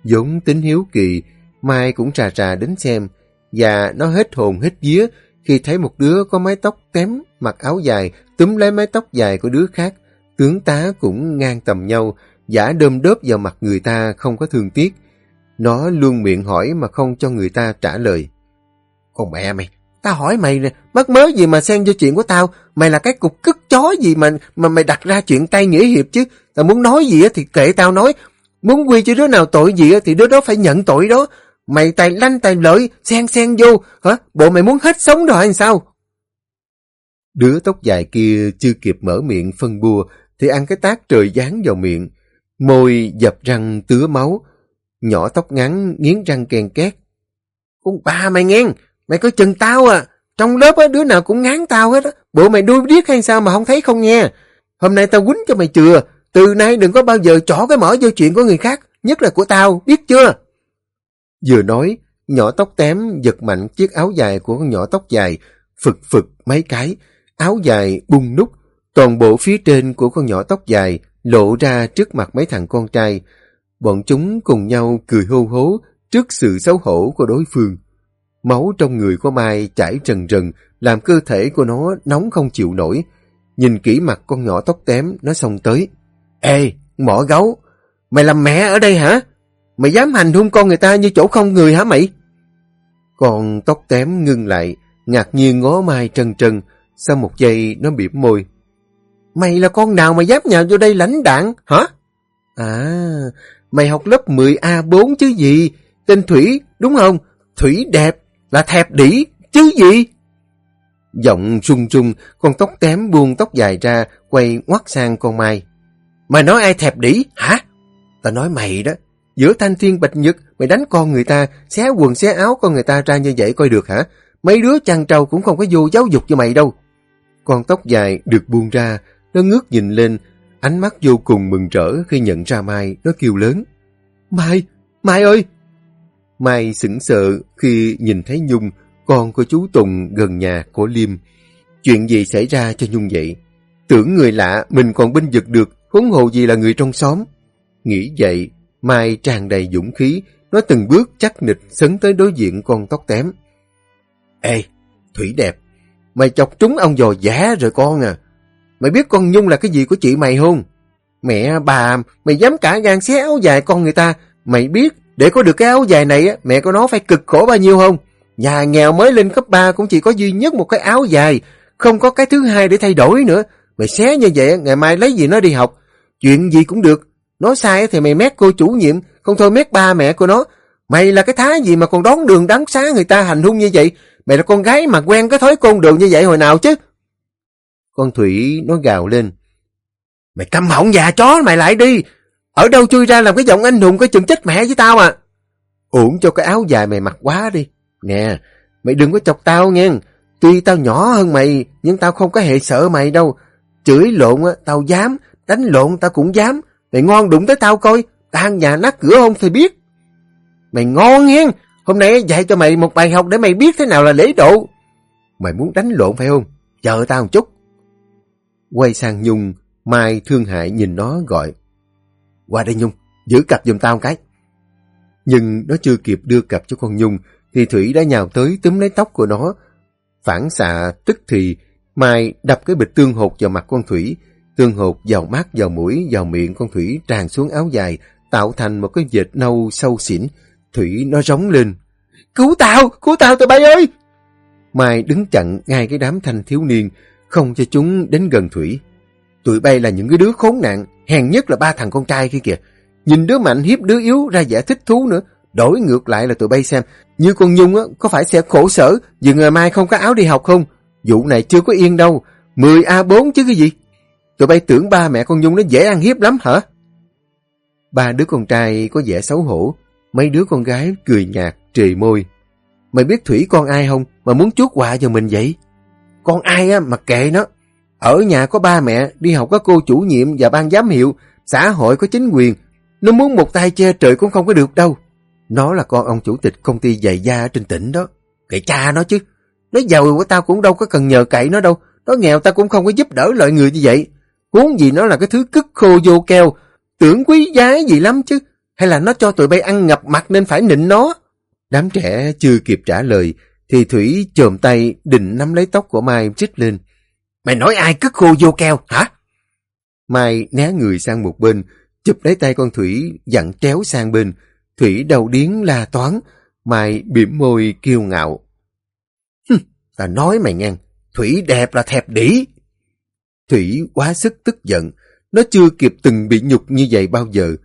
B: giống tính hiếu kỳ, Mai cũng trà trà đến xem, và nó hết hồn hết vía khi thấy một đứa có mái tóc tém, mặc áo dài, túm lấy mái tóc dài của đứa khác. Tướng tá cũng ngang tầm nhau, giả đơm đớp vào mặt người ta không có thương tiếc. Nó luôn miệng hỏi mà không cho người ta trả lời. Con mẹ mày, Tao hỏi mày nè, mắc mớ gì mà xen vô chuyện của tao? Mày là cái cục cức chó gì mà mà mày đặt ra chuyện tay nghĩa hiệp chứ? Tao muốn nói gì thì kệ tao nói. Muốn quy cho đứa nào tội gì thì đứa đó phải nhận tội đó. Mày tài lanh tài lợi, xen xen vô, hả? Bộ mày muốn hết sống rồi hay sao? Đứa tóc dài kia chưa kịp mở miệng phân bua thì ăn cái tác trời dán vào miệng. Môi dập răng tứa máu. Nhỏ tóc ngắn nghiến răng ken két. Con ba mày nghe, Mày có chừng tao à, trong lớp á, đứa nào cũng ngán tao hết á. Bộ mày đuôi điếc hay sao mà không thấy không nghe. Hôm nay tao quýnh cho mày chừa, từ nay đừng có bao giờ trỏ cái mỏ vô chuyện của người khác, nhất là của tao, biết chưa? Vừa nói, nhỏ tóc tém giật mạnh chiếc áo dài của con nhỏ tóc dài, phực phực mấy cái, áo dài bung nút, toàn bộ phía trên của con nhỏ tóc dài lộ ra trước mặt mấy thằng con trai. Bọn chúng cùng nhau cười hô hố trước sự xấu hổ của đối phương. Máu trong người của Mai chảy rần rần, làm cơ thể của nó nóng không chịu nổi. Nhìn kỹ mặt con nhỏ tóc tém, nó xông tới. Ê, mỏ gấu, mày làm mẹ ở đây hả? Mày dám hành hung con người ta như chỗ không người hả mày? Con tóc tém ngưng lại, ngạc nhiên ngó Mai trần trần.
A: Sau một giây nó bỉm môi.
B: Mày là con nào mà dám nhào vô đây lãnh đạn, hả? À, mày học lớp 10A4 chứ gì? Tên Thủy, đúng không? Thủy đẹp, là thẹp đỉ, chứ gì?
A: Giọng rung rung, con tóc kém buông tóc dài ra, quay ngoắt sang con Mai.
B: Mày nói ai thẹp đỉ, hả? tao nói mày đó, giữa thanh thiên bạch nhật, mày đánh con người ta, xé quần xé áo con người ta ra như vậy coi được hả? Mấy đứa chăn trâu cũng không có vô giáo dục cho mày đâu.
A: Con tóc dài được buông ra, nó ngước nhìn lên, ánh mắt vô cùng mừng rỡ khi nhận ra Mai, nó kêu lớn.
B: Mai, Mai ơi!
A: Mai sững sờ khi nhìn thấy Nhung, con của chú Tùng gần nhà của Liêm. Chuyện gì xảy ra cho Nhung vậy? Tưởng người lạ mình còn binh vực được, huống hồ gì là người trong xóm. Nghĩ vậy, Mai tràn đầy dũng khí, nó từng bước chắc nịch sấn tới đối diện con tóc tém.
B: Ê, Thủy đẹp, mày chọc trúng ông dò giả rồi con à. Mày biết con Nhung là cái gì của chị mày không? Mẹ bà, mày dám cả gan xé áo dài con người ta. Mày biết, để có được cái áo dài này, mẹ của nó phải cực khổ bao nhiêu không? Nhà nghèo mới lên cấp 3 cũng chỉ có duy nhất một cái áo dài, không có cái thứ hai để thay đổi nữa. Mày xé như vậy, ngày mai lấy gì nó đi học? Chuyện gì cũng được. Nó sai thì mày mét cô chủ nhiệm, không thôi mét ba mẹ của nó. Mày là cái thái gì mà còn đón đường đắng xá người ta hành hung như vậy? Mày là con gái mà quen cái thói côn đường như vậy hồi nào chứ?
A: Con Thủy nó gào lên.
B: Mày câm họng già chó mày lại đi. Ở đâu chui ra làm cái giọng anh hùng cái chừng chết mẹ với tao à.
A: Uổng cho cái áo dài mày mặc quá đi.
B: Nè, mày đừng có chọc tao nghe. Tuy tao nhỏ hơn mày, nhưng tao không có hệ sợ mày đâu. Chửi lộn á, tao dám. Đánh lộn tao cũng dám. Mày ngon đụng tới tao coi. Tan nhà nát cửa không thì biết. Mày ngon nghe. Hôm nay dạy cho mày một bài học để mày biết thế nào là lễ độ.
A: Mày muốn đánh lộn phải không? Chờ tao một chút. Quay sang Nhung, Mai thương hại nhìn nó gọi.
B: Qua đây Nhung, giữ cặp giùm tao một cái.
A: Nhưng nó chưa kịp đưa cặp cho con Nhung, thì Thủy đã nhào tới túm lấy tóc của nó. Phản xạ tức thì, Mai đập cái bịch tương hột vào mặt con Thủy. Tương hột vào mắt, vào mũi, vào miệng con Thủy tràn xuống áo dài, tạo thành một cái vệt nâu sâu xỉn. Thủy nó rống lên.
B: Cứu tao! Cứu tao tụi bay ơi!
A: Mai đứng chặn ngay cái đám thanh thiếu niên, không cho chúng đến gần Thủy.
B: Tụi bay là những cái đứa khốn nạn, hèn nhất là ba thằng con trai kia kìa. Nhìn đứa mạnh hiếp đứa yếu ra vẻ thích thú nữa. Đổi ngược lại là tụi bay xem, như con Nhung á, có phải sẽ khổ sở vì ngày mai không có áo đi học không? Vụ này chưa có yên đâu, 10A4 chứ cái gì? Tụi bay tưởng ba mẹ con Nhung nó dễ ăn hiếp lắm hả?
A: Ba đứa con trai có vẻ xấu hổ, mấy đứa con gái cười nhạt, trề môi. Mày biết Thủy con ai không mà muốn chuốt quà cho mình vậy?
B: Con ai á mà kệ nó. Ở nhà có ba mẹ, đi học có cô chủ nhiệm và ban giám hiệu, xã hội có chính quyền. Nó muốn một tay che trời cũng không có được đâu. Nó là con ông chủ tịch công ty giày da trên tỉnh đó. Kệ cha nó chứ. Nó giàu của tao cũng đâu có cần nhờ cậy nó đâu. Nó nghèo tao cũng không có giúp đỡ loại người như vậy. Huống gì nó là cái thứ cứt khô vô keo. Tưởng quý giá gì lắm chứ. Hay là nó cho tụi bay ăn ngập mặt nên phải nịnh nó.
A: Đám trẻ chưa kịp trả lời thì Thủy chồm tay định nắm lấy tóc của Mai trích lên.
B: Mày nói ai cứ khô vô keo, hả?
A: Mai né người sang một bên, chụp lấy tay con Thủy, dặn tréo sang bên. Thủy đầu điến la toán, Mai bỉm môi kiêu ngạo.
B: Hừm, ta nói mày nghe, Thủy đẹp là thẹp đỉ.
A: Thủy quá sức tức giận, nó chưa kịp từng bị nhục như vậy bao giờ.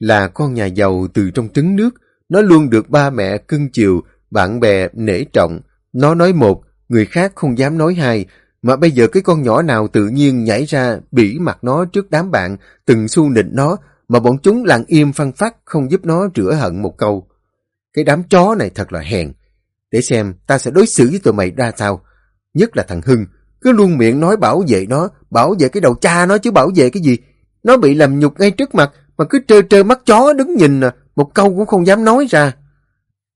A: Là con nhà giàu từ trong trứng nước, nó luôn được ba mẹ cưng chiều, bạn bè nể trọng, nó nói một, người khác không dám nói hai, mà bây giờ cái con nhỏ nào tự nhiên nhảy ra bỉ mặt nó trước đám bạn, từng xu nịnh nó, mà bọn chúng lặng im phăng phát không giúp nó rửa hận một câu. Cái đám chó này thật là hèn. Để xem ta sẽ đối xử với tụi mày ra sao. Nhất là thằng Hưng, cứ luôn miệng nói bảo vệ nó, bảo vệ cái đầu cha nó chứ bảo vệ cái gì. Nó bị làm nhục ngay trước mặt mà cứ trơ trơ mắt chó đứng nhìn à, một câu cũng không dám nói ra.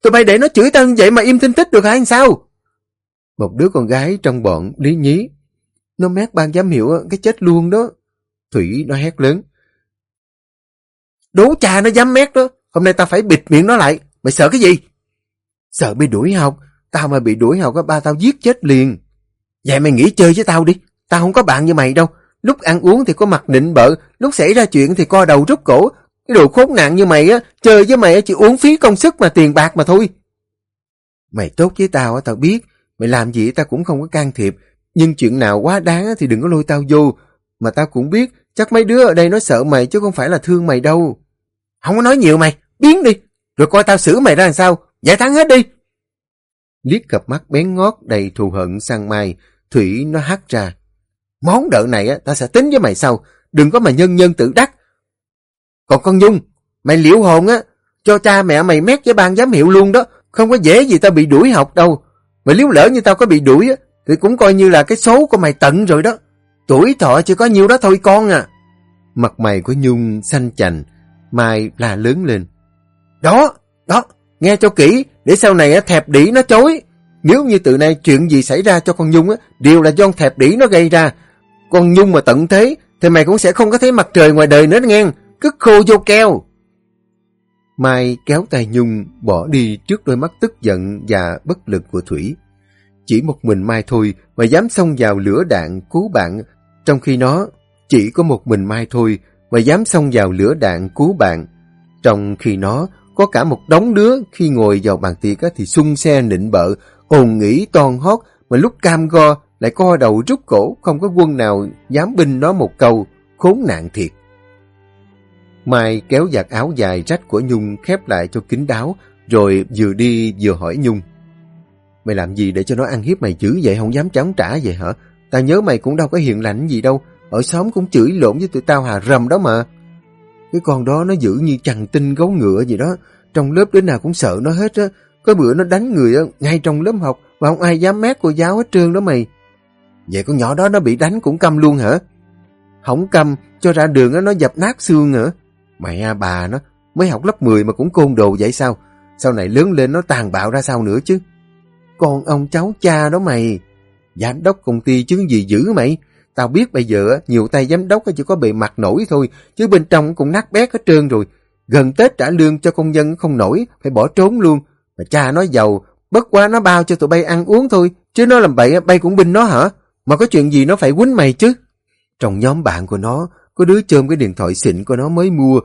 B: Tụi bay để nó chửi tao như vậy mà im thinh tích được hả anh sao?
A: Một đứa con gái trong bọn lý nhí. Nó mét ban giám hiệu cái chết luôn đó. Thủy nó hét lớn.
B: Đố cha nó dám mét đó. Hôm nay tao phải bịt miệng nó lại. Mày sợ cái gì?
A: Sợ bị đuổi học. Tao mà bị đuổi học, ba tao giết chết liền.
B: Vậy mày nghỉ chơi với tao đi. Tao không có bạn như mày đâu. Lúc ăn uống thì có mặt định bợ. Lúc xảy ra chuyện thì co đầu rút cổ. Cái đồ khốn nạn như mày á, chơi với mày chỉ uống phí công sức mà tiền bạc mà thôi.
A: Mày tốt với tao á, tao biết. Mày làm gì tao cũng không có can thiệp.
B: Nhưng chuyện nào quá đáng thì đừng có lôi tao vô. Mà tao cũng biết, chắc mấy đứa ở đây nó sợ mày chứ không phải là thương mày đâu. Không có nói nhiều mày, biến đi. Rồi coi tao xử mày ra làm sao, giải thắng hết đi. Liếc cặp mắt bén ngót đầy thù hận sang Mai, Thủy nó hắt ra. Món nợ này á, ta sẽ tính với mày sau, đừng có mà nhân nhân tự đắc. Còn con Nhung, mày liễu hồn á, cho cha mẹ mày mét với ban giám hiệu luôn đó, không có dễ gì tao bị đuổi học đâu. Mà nếu lỡ như tao có bị đuổi á, thì cũng coi như là cái số của mày tận rồi đó. Tuổi thọ chỉ có nhiêu đó thôi con à. Mặt mày của Nhung xanh chành, Mai là lớn lên. Đó, đó, nghe cho kỹ, để sau này thẹp đỉ nó chối. Nếu như từ nay chuyện gì xảy ra cho con Nhung á, đều là do thẹp đỉ nó gây ra. Con Nhung mà tận thế, thì mày cũng sẽ không có thấy mặt trời ngoài đời nữa nghe, cứ khô vô keo. Mai kéo tay Nhung bỏ đi trước đôi mắt tức giận và bất lực của Thủy. Chỉ một mình Mai thôi mà dám xông vào lửa đạn cứu bạn, trong khi nó chỉ có một mình Mai thôi mà dám xông vào lửa đạn cứu bạn. Trong khi nó có cả một đống đứa khi ngồi vào bàn tiệc thì xung xe nịnh bợ, ồn nghĩ toan hót mà lúc cam go lại co đầu rút cổ không có quân nào dám binh nó một câu, khốn nạn thiệt. Mai kéo giặt áo dài rách của Nhung khép lại cho kín đáo, rồi vừa đi vừa hỏi Nhung. Mày làm gì để cho nó ăn hiếp mày dữ vậy không dám chống trả vậy hả? Tao nhớ mày cũng đâu có hiền lành gì đâu, ở xóm cũng chửi lộn với tụi tao hà rầm đó mà. Cái con đó nó giữ như chằn tinh gấu ngựa gì đó, trong lớp đến nào cũng sợ nó hết á. Có bữa nó đánh người á, ngay trong lớp học mà không ai dám mét cô giáo hết trơn đó mày. Vậy con nhỏ đó nó bị đánh cũng câm luôn hả? Không câm, cho ra đường nó dập nát xương nữa. Mẹ bà nó, mới học lớp 10 mà cũng côn đồ vậy sao? Sau này lớn lên nó tàn bạo ra sao nữa chứ? Con ông cháu cha đó mày. Giám đốc công ty chứ gì dữ mày. Tao biết bây giờ nhiều tay giám đốc chỉ có bề mặt nổi thôi, chứ bên trong cũng nát bét hết trơn rồi. Gần Tết trả lương cho công nhân không nổi, phải bỏ trốn luôn. Mà cha nó giàu, bất quá nó bao cho tụi bay ăn uống thôi, chứ nó làm bậy bay cũng binh nó hả? Mà có chuyện gì nó phải quýnh mày chứ? Trong nhóm bạn của nó, có đứa chôm cái điện thoại xịn của nó mới mua,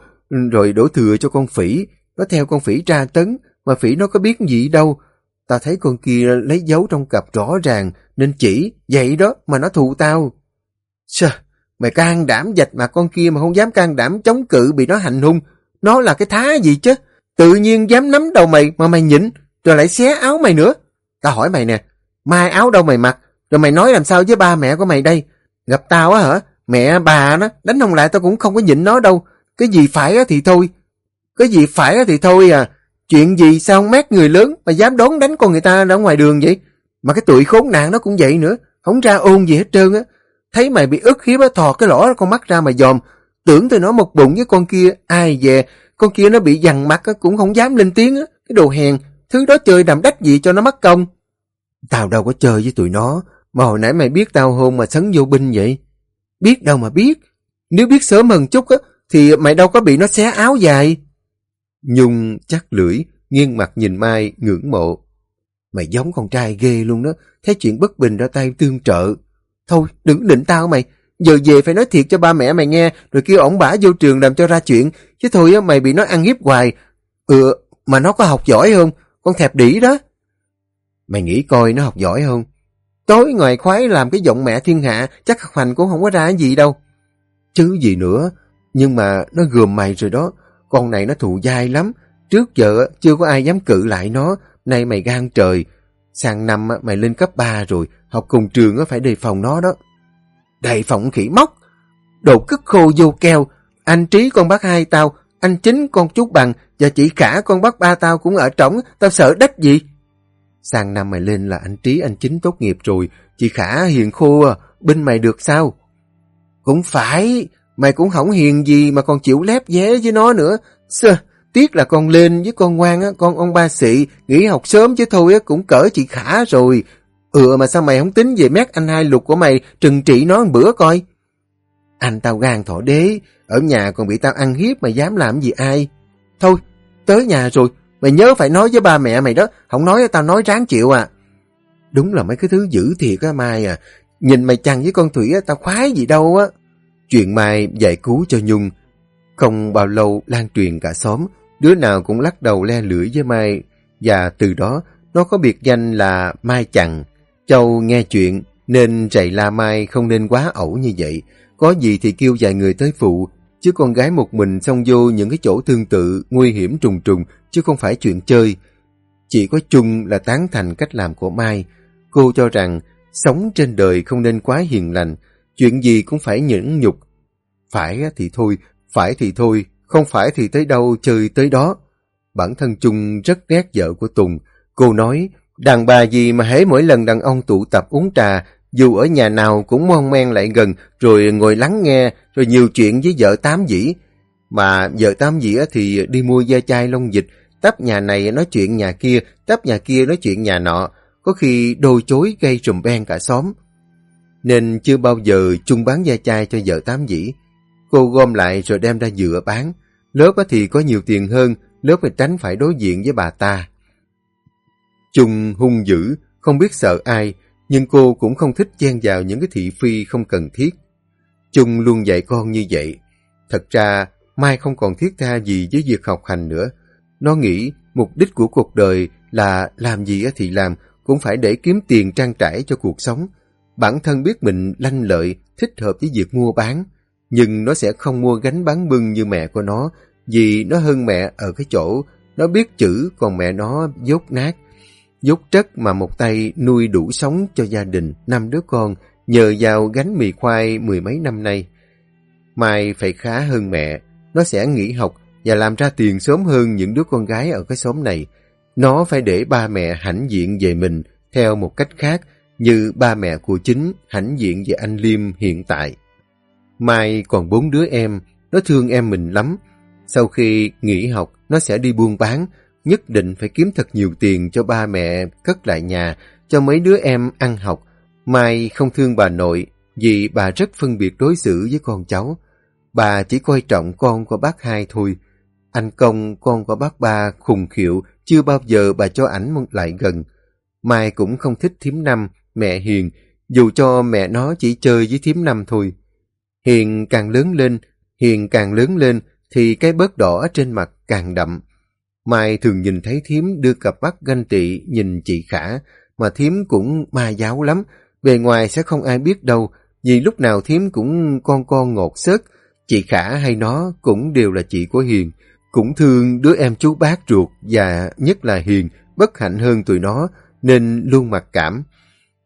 B: rồi đổ thừa cho con phỉ. Nó theo con phỉ tra tấn, mà phỉ nó có biết gì đâu. Tao thấy con kia lấy dấu trong cặp rõ ràng, nên chỉ, vậy đó mà nó thù tao. Sao? Mày can đảm dạch mà con kia mà không dám can đảm chống cự bị nó hành hung. Nó là cái thá gì chứ? Tự nhiên dám nắm đầu mày mà mày nhịn, rồi lại xé áo mày nữa. Tao hỏi mày nè, mai áo đâu mày mặc, rồi mày nói làm sao với ba mẹ của mày đây? Gặp tao á hả? Mẹ bà nó, đánh không lại tao cũng không có nhịn nó đâu. Cái gì phải thì thôi. Cái gì phải thì thôi à. Chuyện gì sao không mát người lớn mà dám đón đánh con người ta ở ngoài đường vậy? Mà cái tuổi khốn nạn nó cũng vậy nữa. Không ra ôn gì hết trơn á. Thấy mày bị ức hiếp á, thò cái lỗ con mắt ra mà dòm. Tưởng tôi nó một bụng với con kia, ai về, con kia nó bị dằn mặt á, cũng không dám lên tiếng á. Cái đồ hèn, thứ đó chơi đầm đách gì cho nó mất công. Tao đâu có chơi với tụi nó, mà hồi nãy mày biết tao hôn mà sấn vô binh vậy. Biết đâu mà biết. Nếu biết sớm hơn chút á, thì mày đâu có bị nó xé áo dài. Nhung chắc lưỡi, nghiêng mặt nhìn Mai ngưỡng mộ. Mày giống con trai ghê luôn đó, thấy chuyện bất bình ra tay tương trợ. Thôi, đừng định tao mày, giờ về phải nói thiệt cho ba mẹ mày nghe, rồi kêu ổng bả vô trường làm cho ra chuyện, chứ thôi á, mày bị nó ăn hiếp hoài. Ừ, mà nó có học giỏi không? Con thẹp đỉ đó. Mày nghĩ coi nó học giỏi không? Tối ngoài khoái làm cái giọng mẹ thiên hạ, chắc học hành cũng không có ra gì đâu. Chứ gì nữa, nhưng mà nó gườm mày rồi đó, con này nó thù dai lắm. Trước giờ chưa có ai dám cự lại nó, nay mày gan trời. Sang năm mày lên cấp 3 rồi, học cùng trường phải đề phòng nó đó. Đề phòng khỉ móc, đồ cất khô vô keo, anh Trí con bác hai tao, anh Chính con chút bằng, và chị Khả con bác ba tao cũng ở trống, tao sợ đất gì. Sang năm mày lên là anh Trí anh Chính tốt nghiệp rồi, chị Khả hiền khô à, bên mày được sao? Cũng phải, mày cũng không hiền gì mà còn chịu lép dế với nó nữa. Sơ, tiếc là con lên với con ngoan á, con ông ba sĩ, nghỉ học sớm chứ thôi á, cũng cỡ chị Khả rồi. Ừ mà sao mày không tính về mét anh hai lục của mày trừng trị nó một bữa coi. Anh tao gan thỏ đế, ở nhà còn bị tao ăn hiếp mà dám làm gì ai. Thôi, tới nhà rồi, Mày nhớ phải nói với ba mẹ mày đó, không nói tao nói ráng chịu à. Đúng là mấy cái thứ dữ thiệt á Mai à, nhìn mày chăng với con Thủy á, tao khoái gì đâu á. Chuyện Mai giải cứu cho Nhung, không bao lâu lan truyền cả xóm, đứa nào cũng lắc đầu le lưỡi với Mai, và từ đó nó có biệt danh là Mai chằn. Châu nghe chuyện
A: Nên rầy La Mai không nên quá ẩu như vậy. Có gì thì kêu vài người tới phụ, chứ con gái một mình xông vô những cái chỗ tương tự, nguy hiểm trùng trùng, chứ không phải chuyện chơi. Chỉ có chung là tán thành cách làm của Mai. Cô cho rằng sống trên đời không nên quá hiền lành, chuyện gì cũng phải nhẫn nhục. Phải thì thôi, phải thì thôi, không phải thì tới đâu chơi tới đó. Bản thân Trung rất ghét vợ của Tùng. Cô nói, đàn bà gì mà hễ mỗi lần đàn ông tụ tập uống trà, dù ở nhà nào cũng mon men lại gần, rồi ngồi lắng nghe, rồi nhiều chuyện với vợ tám dĩ. Mà vợ tám dĩ thì đi mua da chai lông dịch, tấp nhà này nói chuyện nhà kia, tấp nhà kia nói chuyện nhà nọ, có khi đôi chối gây trùm ben cả xóm. Nên chưa bao giờ chung bán da chai cho vợ tám dĩ. Cô gom lại rồi đem ra dựa bán. Lớp thì có nhiều tiền hơn, lớp thì tránh phải đối diện với bà ta. Chung hung dữ, không biết sợ ai, nhưng cô cũng không thích chen vào những cái thị phi không cần thiết. Chung luôn dạy con như vậy. Thật ra, Mai không còn thiết tha gì với việc học hành nữa. Nó nghĩ mục đích của cuộc đời là làm gì thì làm, cũng phải để kiếm tiền trang trải cho cuộc sống. Bản thân biết mình lanh lợi, thích hợp với việc mua bán, nhưng nó sẽ không mua gánh bán bưng như mẹ của nó, vì nó hơn mẹ ở cái chỗ, nó biết chữ còn mẹ nó dốt nát. Dốt chất mà một tay nuôi đủ sống cho gia đình, năm đứa con, nhờ vào gánh mì khoai mười mấy năm nay. Mai phải khá hơn mẹ, nó sẽ nghỉ học và làm ra tiền sớm hơn những đứa con gái ở cái xóm này. Nó phải để ba mẹ hãnh diện về mình theo một cách khác như ba mẹ của chính hãnh diện về anh Liêm hiện tại. Mai còn bốn đứa em, nó thương em mình lắm. Sau khi nghỉ học, nó sẽ đi buôn bán, nhất định phải kiếm thật nhiều tiền cho ba mẹ cất lại nhà, cho mấy đứa em ăn học. Mai không thương bà nội, vì bà rất phân biệt đối xử với con cháu. Bà chỉ coi trọng con của bác hai thôi. Anh Công, con của bác ba, khùng khiệu, chưa bao giờ bà cho ảnh lại gần. Mai cũng không thích thím năm, mẹ Hiền, dù cho mẹ nó chỉ chơi với thím năm thôi. Hiền càng lớn lên, Hiền càng lớn lên, thì cái bớt đỏ trên mặt càng đậm. Mai thường nhìn thấy thiếm đưa cặp mắt ganh tị nhìn chị Khả, mà thiếm cũng ma giáo lắm, bề ngoài sẽ không ai biết đâu, vì lúc nào thiếm cũng con con ngột xớt, chị Khả hay nó cũng đều là chị của Hiền, cũng thương đứa em chú bác ruột và nhất là Hiền, bất hạnh hơn tụi nó, nên luôn mặc cảm.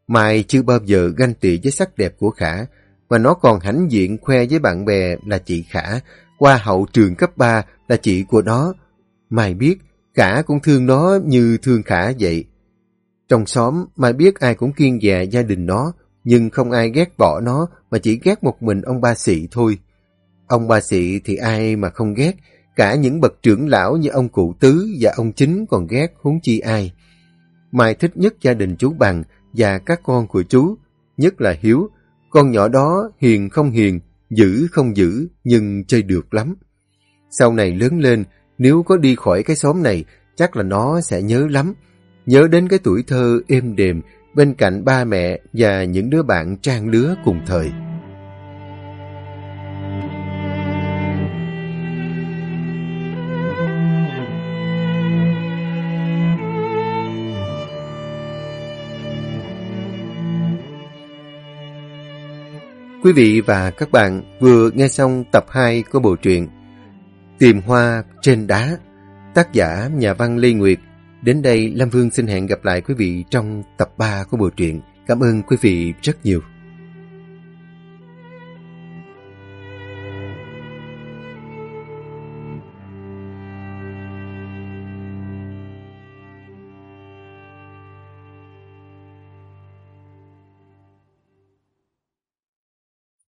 A: Mai chưa bao giờ ganh tị với sắc đẹp của Khả, mà nó còn hãnh diện khoe với bạn bè là chị Khả, qua hậu trường cấp 3 là chị của nó. Mai biết, Khả cũng thương nó như thương Khả vậy. Trong xóm, Mai biết ai cũng kiên dè gia đình nó, nhưng không ai ghét bỏ nó mà chỉ ghét một mình ông ba sĩ thôi. Ông ba sĩ thì ai mà không ghét, cả những bậc trưởng lão như ông cụ tứ và ông chính còn ghét huống chi ai. Mai thích nhất gia đình chú Bằng và các con của chú, nhất là Hiếu. Con nhỏ đó hiền không hiền, dữ không dữ, nhưng chơi được lắm. Sau này lớn lên, nếu có đi khỏi cái xóm này, chắc là nó sẽ nhớ lắm. Nhớ đến cái tuổi thơ êm đềm bên cạnh ba mẹ và những đứa bạn trang lứa cùng thời. Quý vị và các bạn vừa nghe xong tập 2 của bộ truyện Tìm hoa trên đá, tác giả nhà văn Lê Nguyệt. Đến đây Lâm Vương xin hẹn gặp lại quý vị trong tập 3 của bộ truyện. Cảm ơn quý vị rất nhiều.